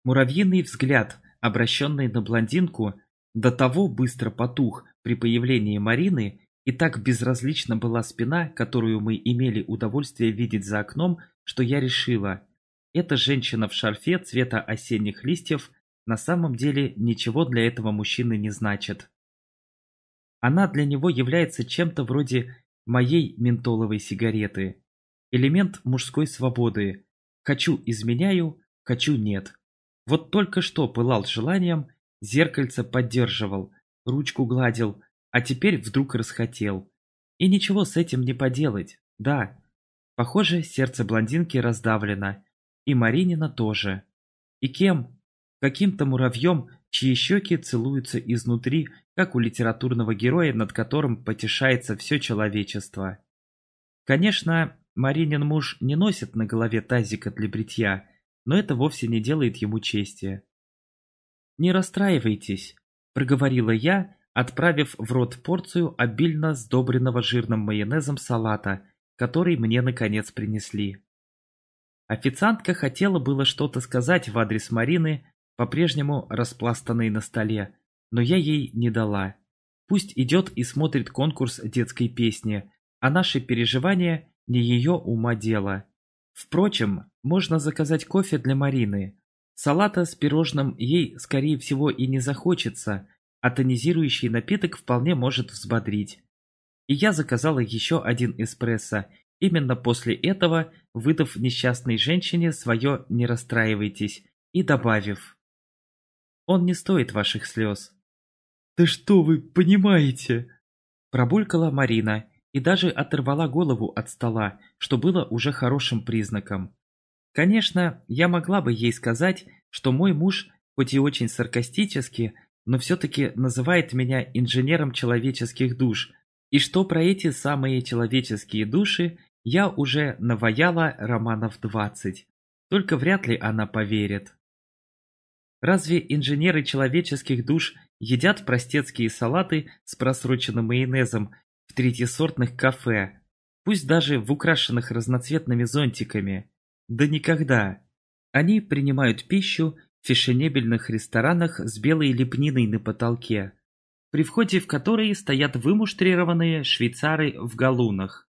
Муравьиный взгляд, обращенный на блондинку, до того быстро потух при появлении Марины, и так безразлична была спина, которую мы имели удовольствие видеть за окном, что я решила, эта женщина в шарфе цвета осенних листьев на самом деле ничего для этого мужчины не значит. Она для него является чем-то вроде моей ментоловой сигареты. Элемент мужской свободы. Хочу – изменяю, хочу – нет. Вот только что пылал желанием, зеркальце поддерживал, ручку гладил, а теперь вдруг расхотел. И ничего с этим не поделать, да. Похоже, сердце блондинки раздавлено. И Маринина тоже. И кем? Каким-то муравьем, чьи щеки целуются изнутри, как у литературного героя, над которым потешается все человечество. Конечно, Маринин муж не носит на голове тазика для бритья, но это вовсе не делает ему чести. «Не расстраивайтесь», – проговорила я, отправив в рот порцию обильно сдобренного жирным майонезом салата, который мне наконец принесли. Официантка хотела было что-то сказать в адрес Марины, по-прежнему распластанной на столе, но я ей не дала. Пусть идет и смотрит конкурс детской песни, а наши переживания не ее ума дело. Впрочем, можно заказать кофе для Марины. Салата с пирожным ей, скорее всего, и не захочется, а тонизирующий напиток вполне может взбодрить. И я заказала еще один эспрессо, именно после этого выдав несчастной женщине свое «не расстраивайтесь» и добавив «Он не стоит ваших слез». «Да что вы понимаете?» Пробулькала Марина и даже оторвала голову от стола, что было уже хорошим признаком. Конечно, я могла бы ей сказать, что мой муж, хоть и очень саркастически, но все-таки называет меня инженером человеческих душ, и что про эти самые человеческие души я уже наваяла романов двадцать. Только вряд ли она поверит. Разве инженеры человеческих душ едят простецкие салаты с просроченным майонезом в третьесортных кафе, пусть даже в украшенных разноцветными зонтиками? Да никогда. Они принимают пищу в фешенебельных ресторанах с белой лепниной на потолке, при входе в которые стоят вымуштрированные швейцары в галунах.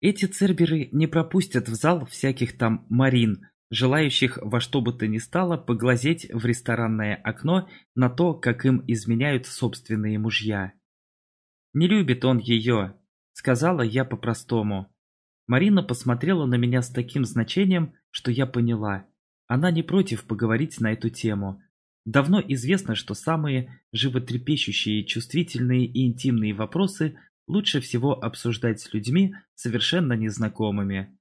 Эти церберы не пропустят в зал всяких там марин, желающих во что бы то ни стало поглазеть в ресторанное окно на то, как им изменяют собственные мужья. «Не любит он ее», — сказала я по-простому. Марина посмотрела на меня с таким значением, что я поняла. Она не против поговорить на эту тему. Давно известно, что самые животрепещущие, чувствительные и интимные вопросы лучше всего обсуждать с людьми, совершенно незнакомыми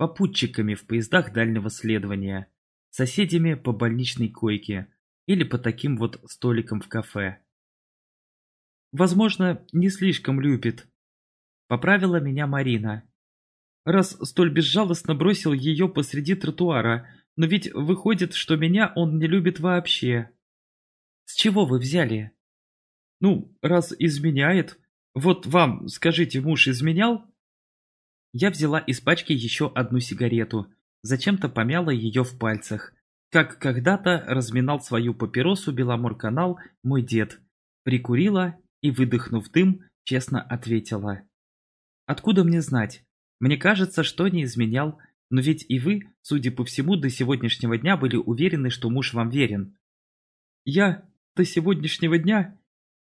попутчиками в поездах дальнего следования, соседями по больничной койке или по таким вот столикам в кафе. Возможно, не слишком любит. Поправила меня Марина. Раз столь безжалостно бросил ее посреди тротуара, но ведь выходит, что меня он не любит вообще. С чего вы взяли? Ну, раз изменяет. Вот вам, скажите, муж изменял? Я взяла из пачки еще одну сигарету, зачем-то помяла ее в пальцах, как когда-то разминал свою папиросу Беломор-канал мой дед. Прикурила и, выдохнув дым, честно ответила. «Откуда мне знать? Мне кажется, что не изменял, но ведь и вы, судя по всему, до сегодняшнего дня были уверены, что муж вам верен». «Я до сегодняшнего дня?»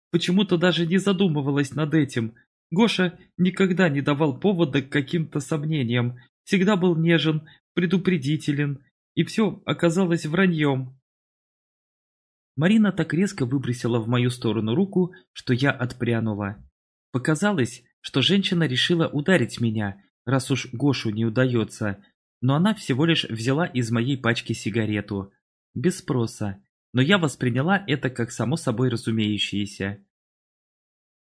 Почему-то даже не задумывалась над этим, Гоша никогда не давал повода к каким-то сомнениям, всегда был нежен, предупредителен, и все оказалось враньем. Марина так резко выбросила в мою сторону руку, что я отпрянула. Показалось, что женщина решила ударить меня, раз уж Гошу не удается, но она всего лишь взяла из моей пачки сигарету. Без спроса, но я восприняла это как само собой разумеющееся.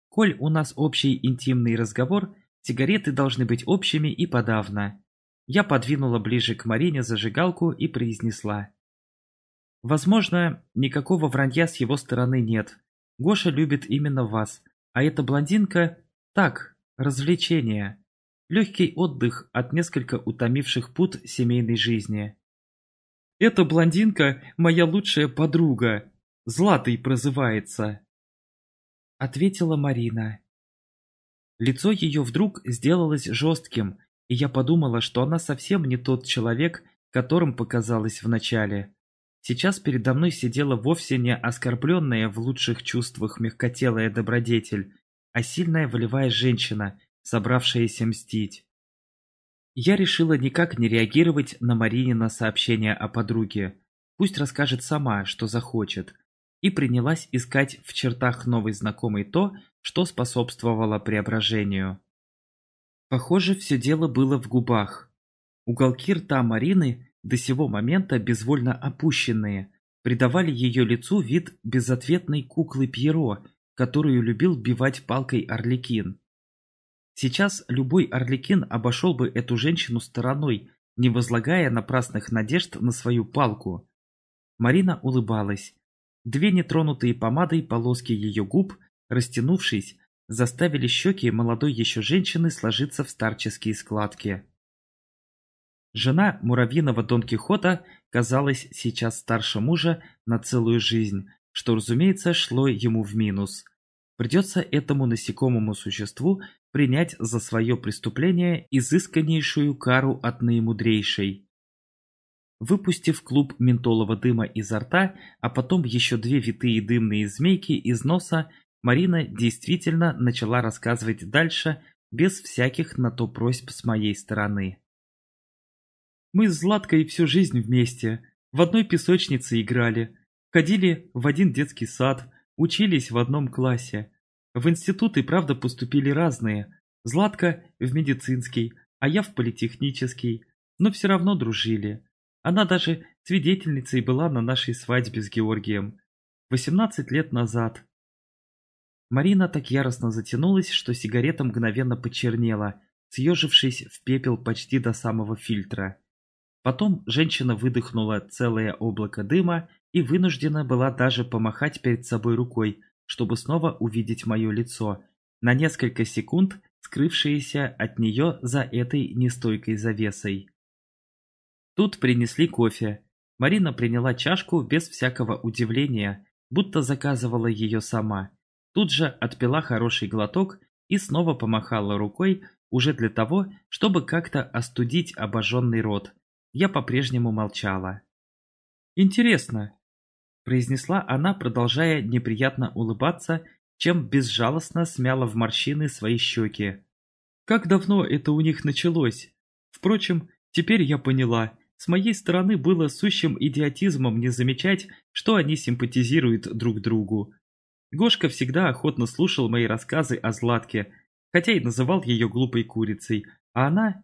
Коль у нас общий интимный разговор, сигареты должны быть общими и подавно. Я подвинула ближе к Марине зажигалку и произнесла. Возможно, никакого вранья с его стороны нет. Гоша любит именно вас, а эта блондинка – так, развлечение. Легкий отдых от несколько утомивших пут семейной жизни. Эта блондинка – моя лучшая подруга. Златой прозывается ответила Марина. Лицо ее вдруг сделалось жестким, и я подумала, что она совсем не тот человек, которым показалась вначале. Сейчас передо мной сидела вовсе не оскорбленная в лучших чувствах мягкотелая добродетель, а сильная волевая женщина, собравшаяся мстить. Я решила никак не реагировать на Маринина сообщение о подруге. Пусть расскажет сама, что захочет и принялась искать в чертах новой знакомой то, что способствовало преображению. Похоже, все дело было в губах. Уголки рта Марины, до сего момента безвольно опущенные, придавали ее лицу вид безответной куклы Пьеро, которую любил бивать палкой Орликин. Сейчас любой Орликин обошел бы эту женщину стороной, не возлагая напрасных надежд на свою палку. Марина улыбалась, Две нетронутые помадой полоски ее губ, растянувшись, заставили щеки молодой еще женщины сложиться в старческие складки. Жена муравьиного Дон Кихота казалась сейчас старше мужа на целую жизнь, что, разумеется, шло ему в минус. Придется этому насекомому существу принять за свое преступление изысканнейшую кару от наимудрейшей. Выпустив клуб ментолового дыма изо рта, а потом еще две витые дымные змейки из носа, Марина действительно начала рассказывать дальше, без всяких на то просьб с моей стороны. Мы с Златкой всю жизнь вместе, в одной песочнице играли, ходили в один детский сад, учились в одном классе. В институты, правда, поступили разные. Златка в медицинский, а я в политехнический, но все равно дружили. Она даже свидетельницей была на нашей свадьбе с Георгием. 18 лет назад. Марина так яростно затянулась, что сигарета мгновенно почернела, съежившись в пепел почти до самого фильтра. Потом женщина выдохнула целое облако дыма и вынуждена была даже помахать перед собой рукой, чтобы снова увидеть мое лицо, на несколько секунд скрывшееся от нее за этой нестойкой завесой. Тут принесли кофе. Марина приняла чашку без всякого удивления, будто заказывала ее сама. Тут же отпила хороший глоток и снова помахала рукой, уже для того, чтобы как-то остудить обожженный рот. Я по-прежнему молчала. «Интересно», – произнесла она, продолжая неприятно улыбаться, чем безжалостно смяла в морщины свои щеки. «Как давно это у них началось? Впрочем, теперь я поняла, с моей стороны было сущим идиотизмом не замечать, что они симпатизируют друг другу. Гошка всегда охотно слушал мои рассказы о Златке, хотя и называл ее глупой курицей, а она...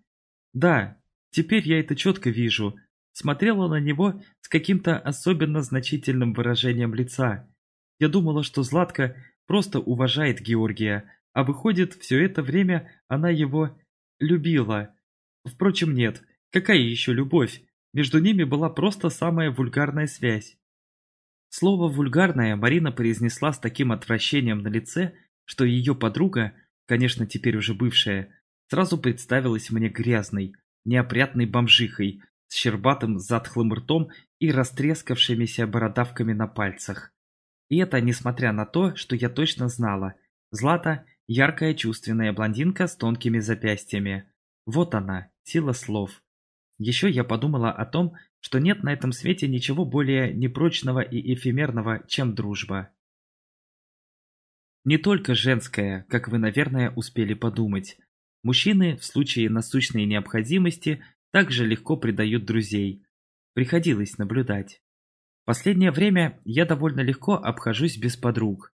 Да, теперь я это четко вижу. Смотрела на него с каким-то особенно значительным выражением лица. Я думала, что Златка просто уважает Георгия, а выходит, все это время она его любила. Впрочем, нет, какая еще любовь? Между ними была просто самая вульгарная связь. Слово «вульгарное» Марина произнесла с таким отвращением на лице, что ее подруга, конечно, теперь уже бывшая, сразу представилась мне грязной, неопрятной бомжихой, с щербатым затхлым ртом и растрескавшимися бородавками на пальцах. И это несмотря на то, что я точно знала. Злата – яркая чувственная блондинка с тонкими запястьями. Вот она, сила слов. Еще я подумала о том, что нет на этом свете ничего более непрочного и эфемерного, чем дружба. Не только женская, как вы, наверное, успели подумать. Мужчины в случае насущной необходимости также легко предают друзей. Приходилось наблюдать. Последнее время я довольно легко обхожусь без подруг.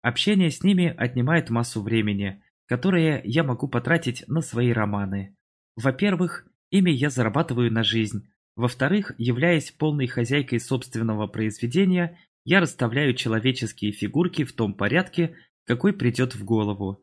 Общение с ними отнимает массу времени, которое я могу потратить на свои романы. Во-первых, ими я зарабатываю на жизнь. Во-вторых, являясь полной хозяйкой собственного произведения, я расставляю человеческие фигурки в том порядке, какой придет в голову.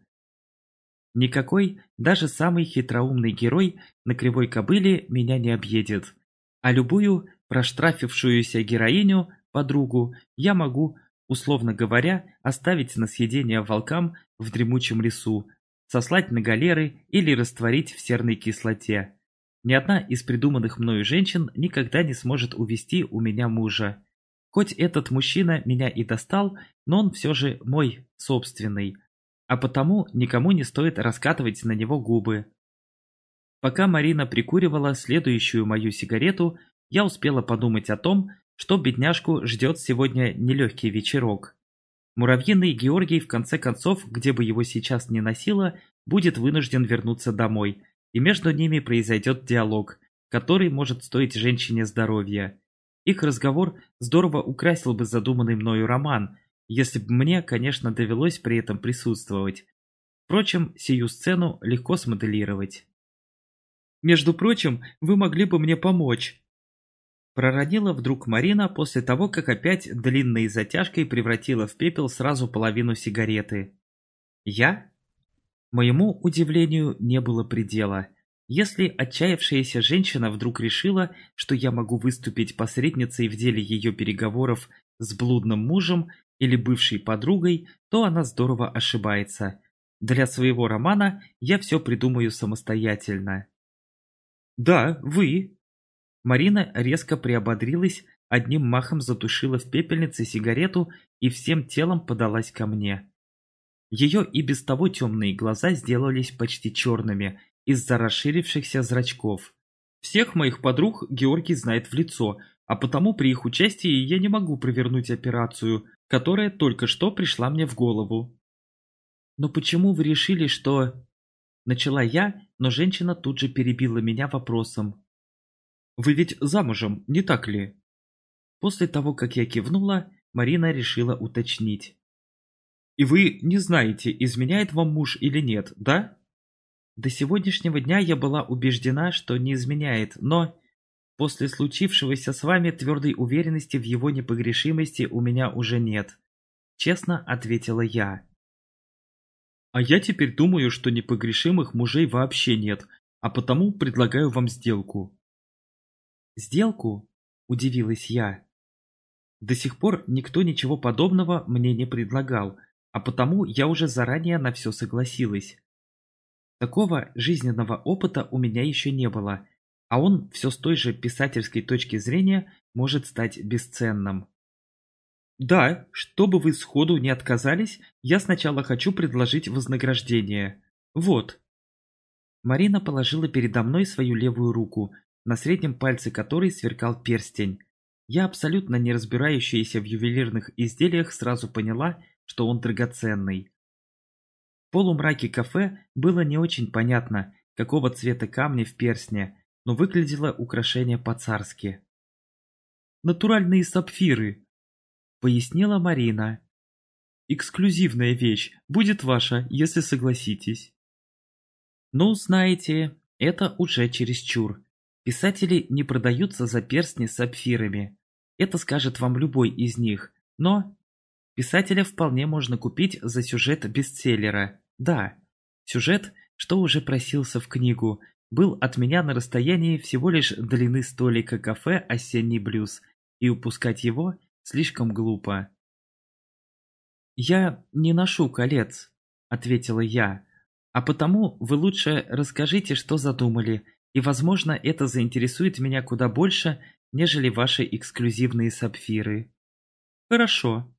Никакой, даже самый хитроумный герой на кривой кобыле меня не объедет. А любую проштрафившуюся героиню, подругу, я могу, условно говоря, оставить на съедение волкам в дремучем лесу, сослать на галеры или растворить в серной кислоте. Ни одна из придуманных мною женщин никогда не сможет увести у меня мужа. Хоть этот мужчина меня и достал, но он все же мой собственный, а потому никому не стоит раскатывать на него губы. Пока Марина прикуривала следующую мою сигарету, я успела подумать о том, что бедняжку ждет сегодня нелегкий вечерок. Муравьиный Георгий, в конце концов, где бы его сейчас ни носило, будет вынужден вернуться домой, и между ними произойдет диалог, который может стоить женщине здоровья. Их разговор здорово украсил бы задуманный мною роман, если бы мне, конечно, довелось при этом присутствовать. Впрочем, сию сцену легко смоделировать. «Между прочим, вы могли бы мне помочь», Проронила вдруг Марина после того, как опять длинной затяжкой превратила в пепел сразу половину сигареты. «Я?» Моему удивлению не было предела. Если отчаявшаяся женщина вдруг решила, что я могу выступить посредницей в деле ее переговоров с блудным мужем или бывшей подругой, то она здорово ошибается. Для своего романа я все придумаю самостоятельно. «Да, вы», Марина резко приободрилась, одним махом затушила в пепельнице сигарету и всем телом подалась ко мне. Ее и без того темные глаза сделались почти черными из-за расширившихся зрачков. Всех моих подруг Георгий знает в лицо, а потому при их участии я не могу провернуть операцию, которая только что пришла мне в голову. «Но почему вы решили, что...» Начала я, но женщина тут же перебила меня вопросом. Вы ведь замужем, не так ли?» После того, как я кивнула, Марина решила уточнить. И вы не знаете, изменяет вам муж или нет, да? До сегодняшнего дня я была убеждена, что не изменяет, но после случившегося с вами твердой уверенности в его непогрешимости у меня уже нет. Честно ответила я. А я теперь думаю, что непогрешимых мужей вообще нет, а потому предлагаю вам сделку. Сделку? Удивилась я. До сих пор никто ничего подобного мне не предлагал, а потому я уже заранее на все согласилась. Такого жизненного опыта у меня еще не было, а он все с той же писательской точки зрения может стать бесценным. Да, чтобы вы сходу не отказались, я сначала хочу предложить вознаграждение. Вот. Марина положила передо мной свою левую руку, на среднем пальце которой сверкал перстень. Я, абсолютно не разбирающаяся в ювелирных изделиях, сразу поняла, что он драгоценный. В полумраке кафе было не очень понятно, какого цвета камни в перстне, но выглядело украшение по-царски. «Натуральные сапфиры», — пояснила Марина. «Эксклюзивная вещь, будет ваша, если согласитесь». «Ну, знаете, это уже чересчур. Писатели не продаются за перстни с сапфирами. Это скажет вам любой из них, но писателя вполне можно купить за сюжет бестселлера. Да, сюжет, что уже просился в книгу, был от меня на расстоянии всего лишь длины столика кафе «Осенний блюз», и упускать его слишком глупо. «Я не ношу колец», — ответила я, «а потому вы лучше расскажите, что задумали, и, возможно, это заинтересует меня куда больше, нежели ваши эксклюзивные сапфиры. Хорошо.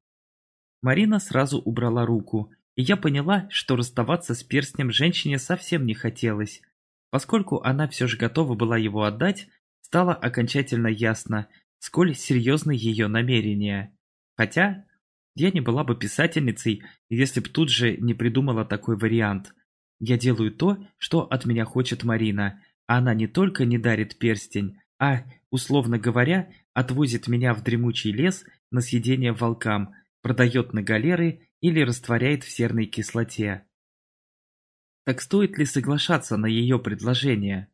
Марина сразу убрала руку, и я поняла, что расставаться с перстнем женщине совсем не хотелось. Поскольку она все же готова была его отдать, стало окончательно ясно, сколь серьезны ее намерения. Хотя, я не была бы писательницей, если б тут же не придумала такой вариант. Я делаю то, что от меня хочет Марина, она не только не дарит перстень, а, условно говоря, отвозит меня в дремучий лес на съедение волкам, продает на галеры или растворяет в серной кислоте. Так стоит ли соглашаться на ее предложение?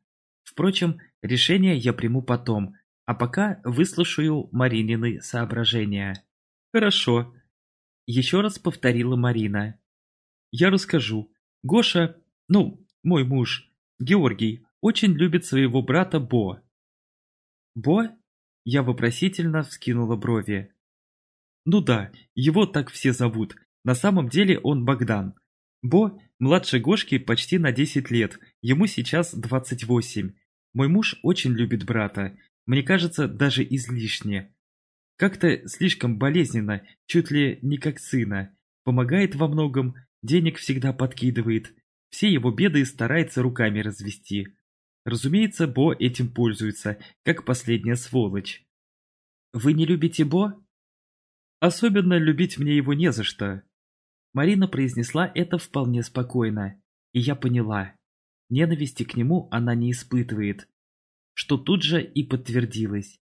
Впрочем, решение я приму потом, а пока выслушаю Маринины соображения. Хорошо. Еще раз повторила Марина. Я расскажу. Гоша, ну, мой муж, Георгий, очень любит своего брата Бо. «Бо?» Я вопросительно вскинула брови. «Ну да, его так все зовут. На самом деле он Богдан. Бо младше Гошки почти на 10 лет, ему сейчас 28. Мой муж очень любит брата, мне кажется, даже излишне. Как-то слишком болезненно, чуть ли не как сына. Помогает во многом, денег всегда подкидывает. Все его беды старается руками развести. Разумеется, Бо этим пользуется, как последняя сволочь. Вы не любите Бо? Особенно любить мне его не за что. Марина произнесла это вполне спокойно, и я поняла. Ненависти к нему она не испытывает, что тут же и подтвердилось.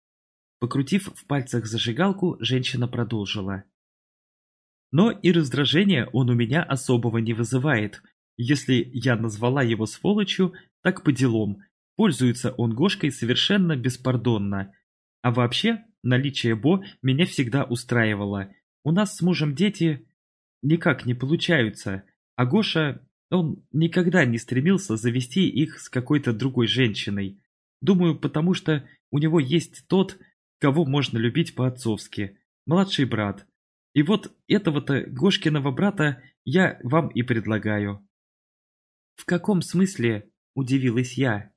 Покрутив в пальцах зажигалку, женщина продолжила. Но и раздражения он у меня особого не вызывает. Если я назвала его сволочью, так по делам, Пользуется он Гошкой совершенно беспардонно. А вообще, наличие Бо меня всегда устраивало. У нас с мужем дети никак не получаются, а Гоша, он никогда не стремился завести их с какой-то другой женщиной. Думаю, потому что у него есть тот, кого можно любить по-отцовски, младший брат. И вот этого-то Гошкиного брата я вам и предлагаю. В каком смысле? Удивилась я.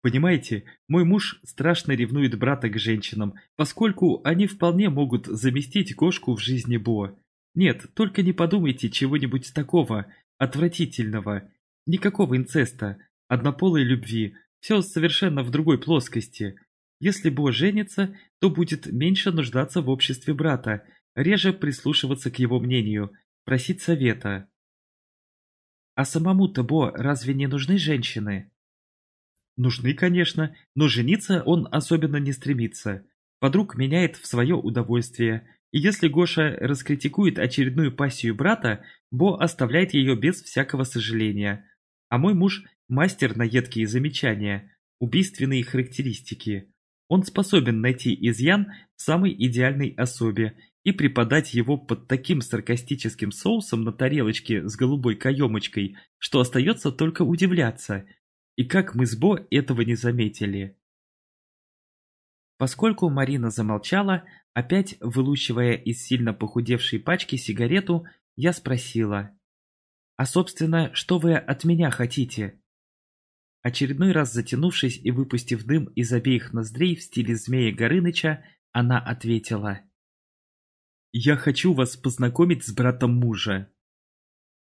Понимаете, мой муж страшно ревнует брата к женщинам, поскольку они вполне могут заместить кошку в жизни Бо. Нет, только не подумайте чего-нибудь такого, отвратительного. Никакого инцеста, однополой любви, все совершенно в другой плоскости. Если Бо женится, то будет меньше нуждаться в обществе брата, реже прислушиваться к его мнению, просить совета. А самому-то Бо разве не нужны женщины? Нужны, конечно, но жениться он особенно не стремится. Подруг меняет в свое удовольствие. И если Гоша раскритикует очередную пассию брата, Бо оставляет ее без всякого сожаления. А мой муж – мастер на едкие замечания, убийственные характеристики. Он способен найти изъян в самой идеальной особе и преподать его под таким саркастическим соусом на тарелочке с голубой каемочкой, что остается только удивляться. И как мы с Бо этого не заметили. Поскольку Марина замолчала, опять вылущивая из сильно похудевшей пачки сигарету, я спросила. «А собственно, что вы от меня хотите?» Очередной раз затянувшись и выпустив дым из обеих ноздрей в стиле змея Горыныча, она ответила. «Я хочу вас познакомить с братом мужа».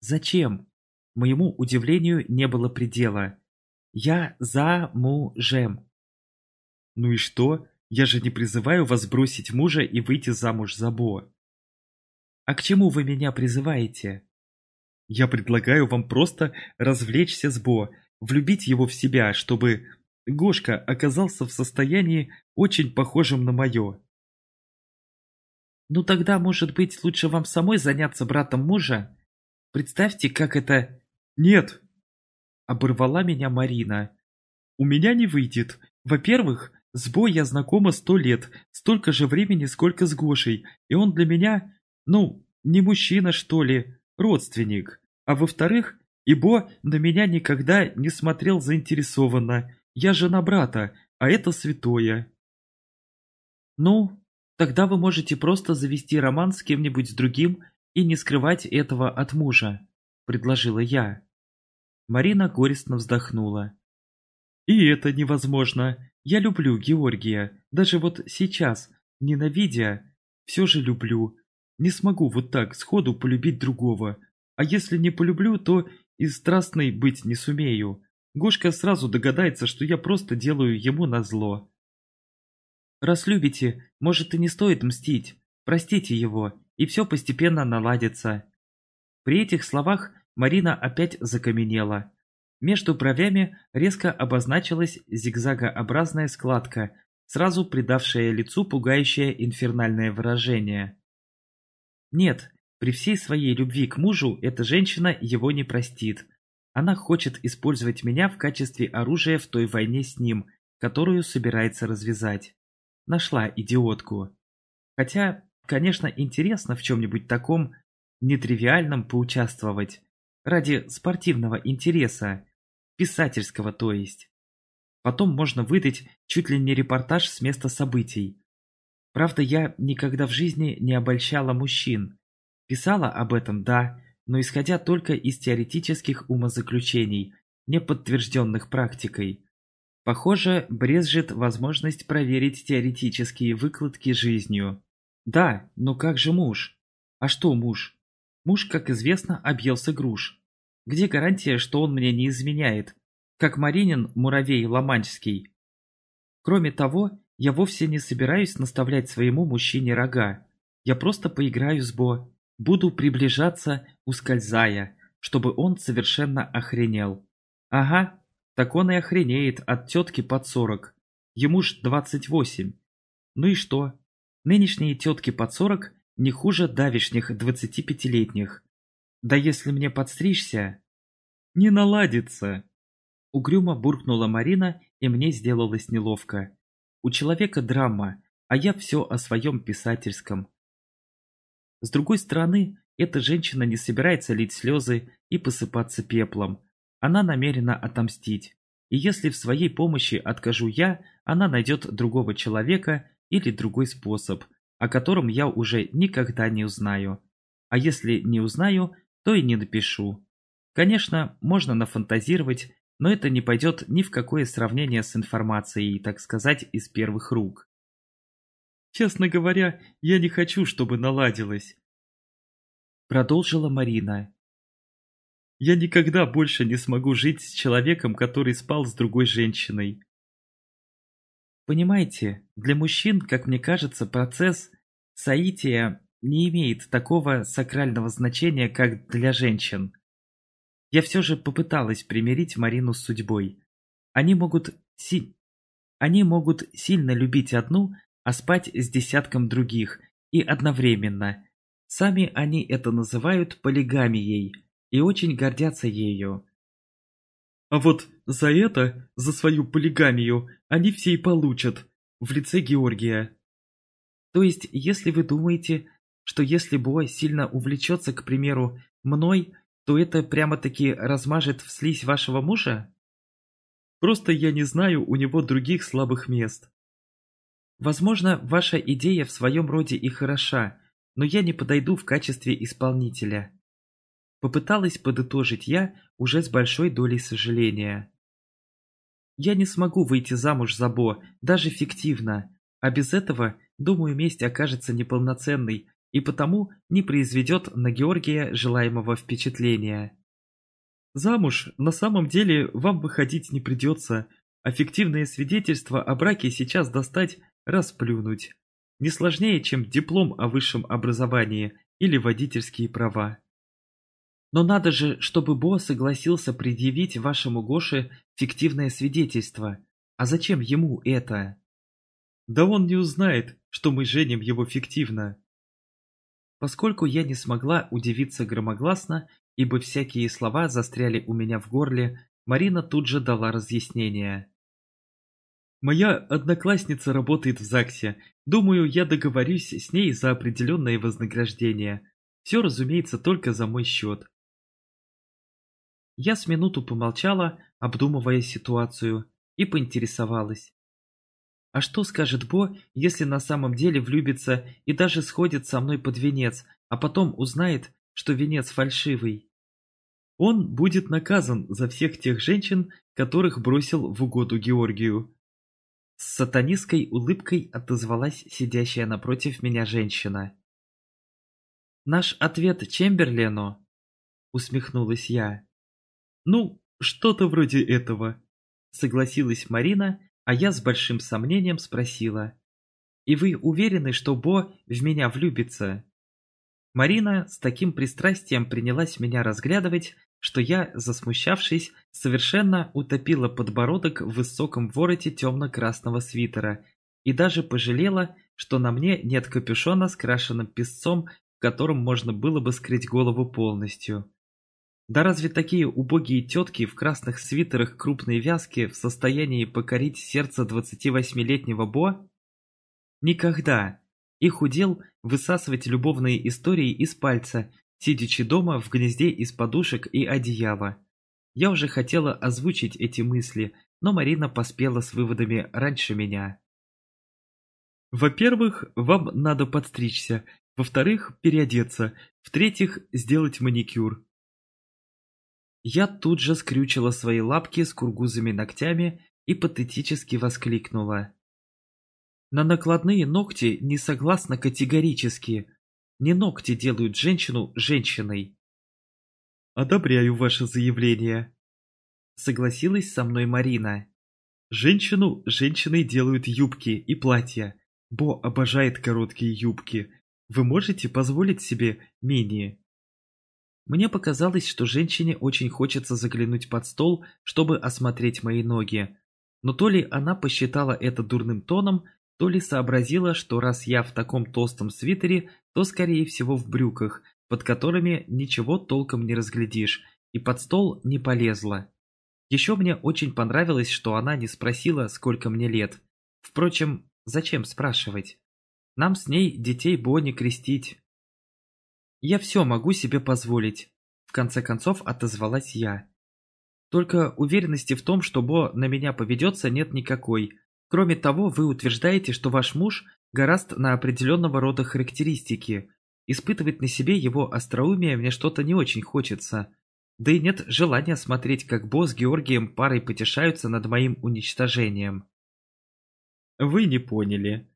«Зачем?» Моему удивлению не было предела. «Я за мужем». «Ну и что? Я же не призываю вас бросить мужа и выйти замуж за Бо». «А к чему вы меня призываете?» «Я предлагаю вам просто развлечься с Бо, влюбить его в себя, чтобы Гошка оказался в состоянии, очень похожем на мое». «Ну тогда, может быть, лучше вам самой заняться братом мужа? Представьте, как это...» «Нет!» — оборвала меня Марина. «У меня не выйдет. Во-первых, с Бо я знакома сто лет, столько же времени, сколько с Гошей, и он для меня, ну, не мужчина, что ли, родственник. А во-вторых, и Бо на меня никогда не смотрел заинтересованно. Я жена брата, а это святое. Ну, Тогда вы можете просто завести роман с кем-нибудь другим и не скрывать этого от мужа», – предложила я. Марина горестно вздохнула. «И это невозможно. Я люблю Георгия. Даже вот сейчас, ненавидя, все же люблю. Не смогу вот так сходу полюбить другого. А если не полюблю, то и страстной быть не сумею. Гошка сразу догадается, что я просто делаю ему назло. Раз любите, может и не стоит мстить. Простите его, и все постепенно наладится. При этих словах Марина опять закаменела. Между бровями резко обозначилась зигзагообразная складка, сразу придавшая лицу пугающее инфернальное выражение. Нет, при всей своей любви к мужу эта женщина его не простит. Она хочет использовать меня в качестве оружия в той войне с ним, которую собирается развязать. Нашла идиотку. Хотя, конечно, интересно в чем-нибудь таком нетривиальном поучаствовать. Ради спортивного интереса. Писательского, то есть. Потом можно выдать чуть ли не репортаж с места событий. Правда, я никогда в жизни не обольщала мужчин. Писала об этом, да, но исходя только из теоретических умозаключений, не подтвержденных практикой. Похоже, брезжит возможность проверить теоретические выкладки жизнью. Да, но как же муж? А что муж? Муж, как известно, объелся груш. Где гарантия, что он мне не изменяет? Как Маринин муравей ломанческий. Кроме того, я вовсе не собираюсь наставлять своему мужчине рога. Я просто поиграю с Бо. Буду приближаться, ускользая, чтобы он совершенно охренел. Ага, так он и охренеет от тетки под сорок. Ему ж двадцать восемь. Ну и что? Нынешние тетки под сорок не хуже давишних двадцатипятилетних. Да если мне подстричься... Не наладится. Угрюмо буркнула Марина, и мне сделалось неловко. У человека драма, а я все о своем писательском. С другой стороны, эта женщина не собирается лить слезы и посыпаться пеплом. Она намерена отомстить. И если в своей помощи откажу я, она найдет другого человека или другой способ, о котором я уже никогда не узнаю. А если не узнаю, то и не напишу. Конечно, можно нафантазировать, но это не пойдет ни в какое сравнение с информацией, так сказать, из первых рук. Честно говоря, я не хочу, чтобы наладилось. Продолжила Марина. Я никогда больше не смогу жить с человеком, который спал с другой женщиной. Понимаете, для мужчин, как мне кажется, процесс соития не имеет такого сакрального значения, как для женщин. Я все же попыталась примирить Марину с судьбой. Они могут, си... Они могут сильно любить одну, а спать с десятком других, и одновременно. Сами они это называют полигамией и очень гордятся ею. А вот за это, за свою полигамию, они все и получат, в лице Георгия. То есть, если вы думаете, что если Бо сильно увлечется, к примеру, мной, то это прямо-таки размажет в слизь вашего мужа? Просто я не знаю у него других слабых мест. Возможно, ваша идея в своем роде и хороша, но я не подойду в качестве исполнителя. Попыталась подытожить я уже с большой долей сожаления. Я не смогу выйти замуж за Бо, даже фиктивно, а без этого, думаю, месть окажется неполноценной и потому не произведет на Георгия желаемого впечатления. Замуж на самом деле вам выходить не придется, а фиктивное свидетельство о браке сейчас достать, расплюнуть. Не сложнее, чем диплом о высшем образовании или водительские права. Но надо же, чтобы Бо согласился предъявить вашему Гоше фиктивное свидетельство. А зачем ему это? Да он не узнает, что мы женим его фиктивно. Поскольку я не смогла удивиться громогласно, ибо всякие слова застряли у меня в горле, Марина тут же дала разъяснение. Моя одноклассница работает в ЗАГСе. Думаю, я договорюсь с ней за определенное вознаграждение. Все, разумеется, только за мой счет. Я с минуту помолчала, обдумывая ситуацию, и поинтересовалась. А что скажет Бо, если на самом деле влюбится и даже сходит со мной под венец, а потом узнает, что венец фальшивый? Он будет наказан за всех тех женщин, которых бросил в угоду Георгию. С сатанистской улыбкой отозвалась сидящая напротив меня женщина. «Наш ответ Чемберлену?» — усмехнулась я. «Ну, что-то вроде этого», — согласилась Марина, а я с большим сомнением спросила. «И вы уверены, что Бо в меня влюбится?» Марина с таким пристрастием принялась меня разглядывать, что я, засмущавшись, совершенно утопила подбородок в высоком вороте темно-красного свитера и даже пожалела, что на мне нет капюшона с крашенным песцом, в котором можно было бы скрыть голову полностью. Да разве такие убогие тетки в красных свитерах крупной вязки в состоянии покорить сердце 28-летнего Бо? Никогда. Их удел высасывать любовные истории из пальца, сидячи дома в гнезде из подушек и одеяла. Я уже хотела озвучить эти мысли, но Марина поспела с выводами раньше меня. Во-первых, вам надо подстричься, во-вторых, переодеться, в-третьих, сделать маникюр. Я тут же скрючила свои лапки с кургузами ногтями и патетически воскликнула. На накладные ногти не согласна категорически. Не ногти делают женщину женщиной. Одобряю ваше заявление. Согласилась со мной Марина. Женщину женщиной делают юбки и платья. Бо обожает короткие юбки. Вы можете позволить себе менее? Мне показалось, что женщине очень хочется заглянуть под стол, чтобы осмотреть мои ноги. Но то ли она посчитала это дурным тоном, то ли сообразила, что раз я в таком толстом свитере, то скорее всего в брюках, под которыми ничего толком не разглядишь, и под стол не полезла. Еще мне очень понравилось, что она не спросила, сколько мне лет. Впрочем, зачем спрашивать? Нам с ней детей Бонни крестить. Я все могу себе позволить, в конце концов отозвалась я. Только уверенности в том, что Бо на меня поведется, нет никакой. Кроме того, вы утверждаете, что ваш муж гораст на определенного рода характеристики. Испытывать на себе его остроумие мне что-то не очень хочется. Да и нет желания смотреть, как Бо с Георгием парой потешаются над моим уничтожением. Вы не поняли.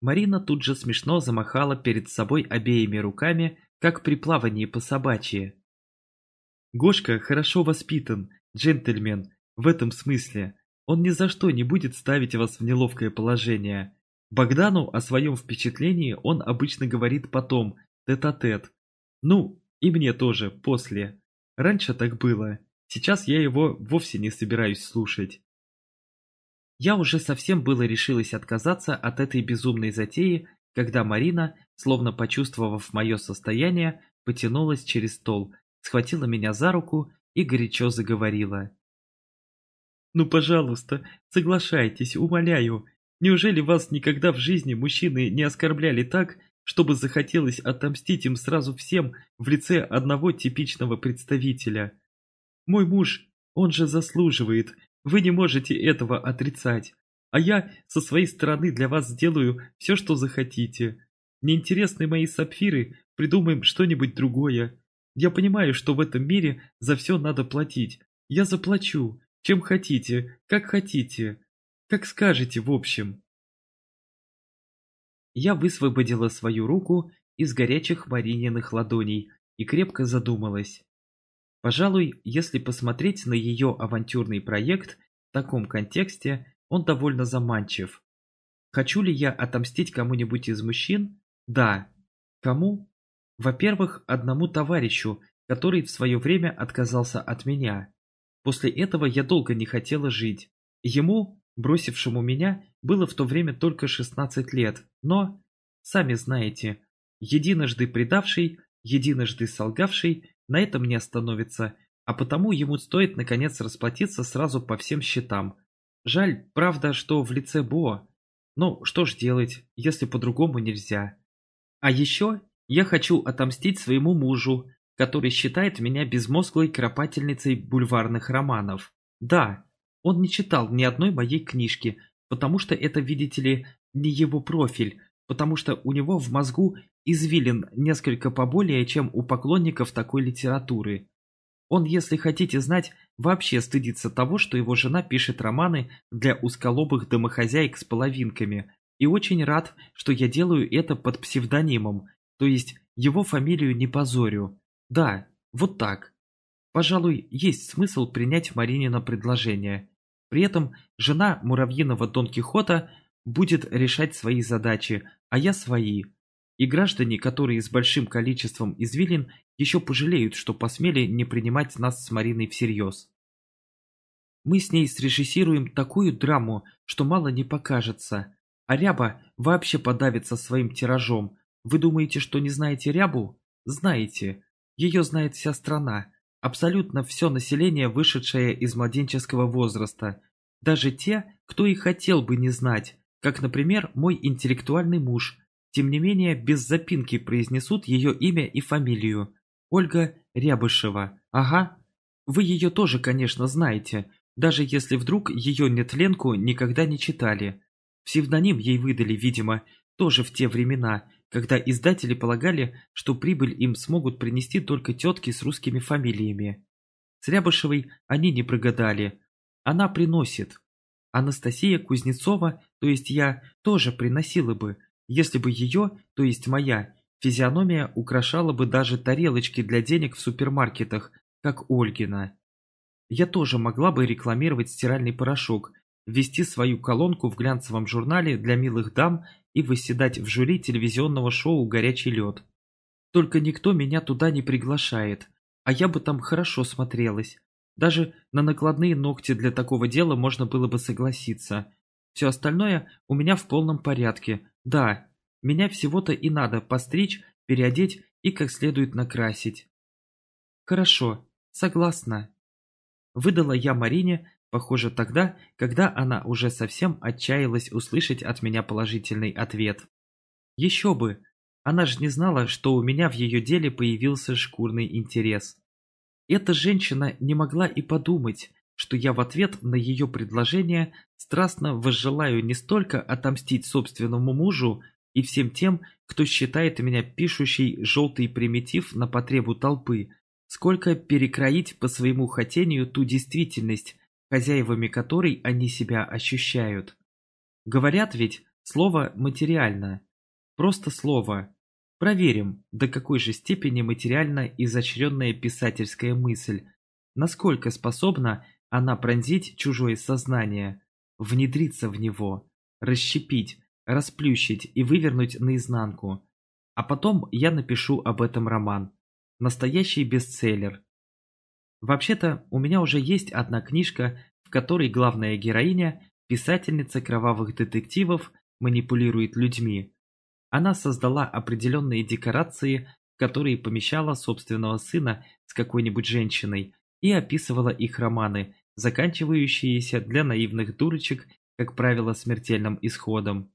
Марина тут же смешно замахала перед собой обеими руками, как при плавании по собачьи. Гошка хорошо воспитан, джентльмен, в этом смысле. Он ни за что не будет ставить вас в неловкое положение. Богдану о своем впечатлении он обычно говорит потом, тет-а-тет. -тет. Ну, и мне тоже, после. Раньше так было. Сейчас я его вовсе не собираюсь слушать. Я уже совсем было решилась отказаться от этой безумной затеи, когда Марина, словно почувствовав мое состояние, потянулась через стол, схватила меня за руку и горячо заговорила. «Ну, пожалуйста, соглашайтесь, умоляю. Неужели вас никогда в жизни мужчины не оскорбляли так, чтобы захотелось отомстить им сразу всем в лице одного типичного представителя? Мой муж, он же заслуживает, вы не можете этого отрицать. А я со своей стороны для вас сделаю все, что захотите. Неинтересны мои сапфиры, придумаем что-нибудь другое. Я понимаю, что в этом мире за все надо платить. Я заплачу, чем хотите, как хотите. Как скажете, в общем. Я высвободила свою руку из горячих Марининых ладоней и крепко задумалась. Пожалуй, если посмотреть на ее авантюрный проект в таком контексте, он довольно заманчив. Хочу ли я отомстить кому-нибудь из мужчин? Да. Кому? Во-первых, одному товарищу, который в свое время отказался от меня. После этого я долго не хотела жить. Ему, бросившему меня, было в то время только 16 лет, но, сами знаете, единожды предавший, единожды солгавший на этом не остановится, а потому ему стоит наконец расплатиться сразу по всем счетам, Жаль, правда, что в лице Бо. Ну, что ж делать, если по-другому нельзя. А еще я хочу отомстить своему мужу, который считает меня безмозглой кропательницей бульварных романов. Да, он не читал ни одной моей книжки, потому что это, видите ли, не его профиль, потому что у него в мозгу извилин несколько поболее, чем у поклонников такой литературы. Он, если хотите знать, вообще стыдится того, что его жена пишет романы для узколобых домохозяек с половинками, и очень рад, что я делаю это под псевдонимом, то есть его фамилию не позорю. Да, вот так. Пожалуй, есть смысл принять Маринина предложение. При этом жена муравьиного Дон Кихота будет решать свои задачи, а я свои. И граждане, которые с большим количеством извилин еще пожалеют, что посмели не принимать нас с Мариной всерьез. Мы с ней срежиссируем такую драму, что мало не покажется. А Ряба вообще подавится своим тиражом. Вы думаете, что не знаете Рябу? Знаете. Ее знает вся страна. Абсолютно все население, вышедшее из младенческого возраста. Даже те, кто и хотел бы не знать, как, например, мой интеллектуальный муж. Тем не менее, без запинки произнесут ее имя и фамилию. Ольга Рябышева. Ага. Вы ее тоже, конечно, знаете, даже если вдруг ее нетленку никогда не читали. Псевдоним ей выдали, видимо, тоже в те времена, когда издатели полагали, что прибыль им смогут принести только тетки с русскими фамилиями. С Рябышевой они не прогадали. Она приносит. Анастасия Кузнецова, то есть я, тоже приносила бы, если бы ее, то есть моя, Физиономия украшала бы даже тарелочки для денег в супермаркетах, как Ольгина. Я тоже могла бы рекламировать стиральный порошок, ввести свою колонку в глянцевом журнале для милых дам и выседать в жюри телевизионного шоу «Горячий лед». Только никто меня туда не приглашает, а я бы там хорошо смотрелась. Даже на накладные ногти для такого дела можно было бы согласиться. Все остальное у меня в полном порядке. Да, меня всего-то и надо постричь, переодеть и как следует накрасить. Хорошо, согласна. Выдала я Марине, похоже, тогда, когда она уже совсем отчаялась услышать от меня положительный ответ. Еще бы! Она же не знала, что у меня в ее деле появился шкурный интерес. Эта женщина не могла и подумать, что я в ответ на ее предложение страстно возжелаю не столько отомстить собственному мужу, и всем тем, кто считает меня пишущий желтый примитив на потребу толпы, сколько перекроить по своему хотению ту действительность, хозяевами которой они себя ощущают. Говорят ведь, слово материально. Просто слово. Проверим, до какой же степени материальна изощренная писательская мысль, насколько способна она пронзить чужое сознание, внедриться в него, расщепить, расплющить и вывернуть наизнанку. А потом я напишу об этом роман. Настоящий бестселлер. Вообще-то, у меня уже есть одна книжка, в которой главная героиня, писательница кровавых детективов, манипулирует людьми. Она создала определенные декорации, в которые помещала собственного сына с какой-нибудь женщиной и описывала их романы, заканчивающиеся для наивных дурочек, как правило, смертельным исходом.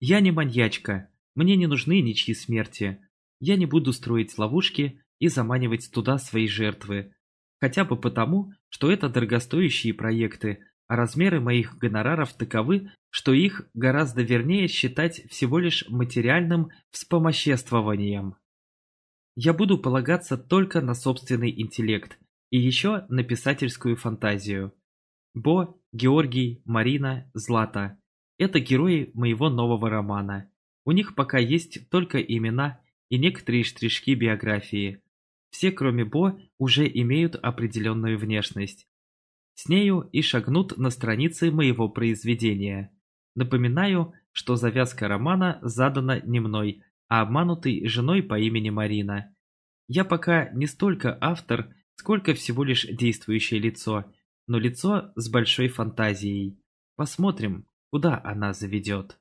Я не маньячка, мне не нужны ничьи смерти. Я не буду строить ловушки и заманивать туда свои жертвы. Хотя бы потому, что это дорогостоящие проекты, а размеры моих гонораров таковы, что их гораздо вернее считать всего лишь материальным вспомоществованием. Я буду полагаться только на собственный интеллект и еще на писательскую фантазию. Бо, Георгий, Марина, Злата – это герои моего нового романа. У них пока есть только имена и некоторые штришки биографии. Все, кроме Бо, уже имеют определенную внешность. С нею и шагнут на страницы моего произведения. Напоминаю, что завязка романа задана не мной, а обманутой женой по имени Марина. Я пока не столько автор, сколько всего лишь действующее лицо, но лицо с большой фантазией. Посмотрим, куда она заведет.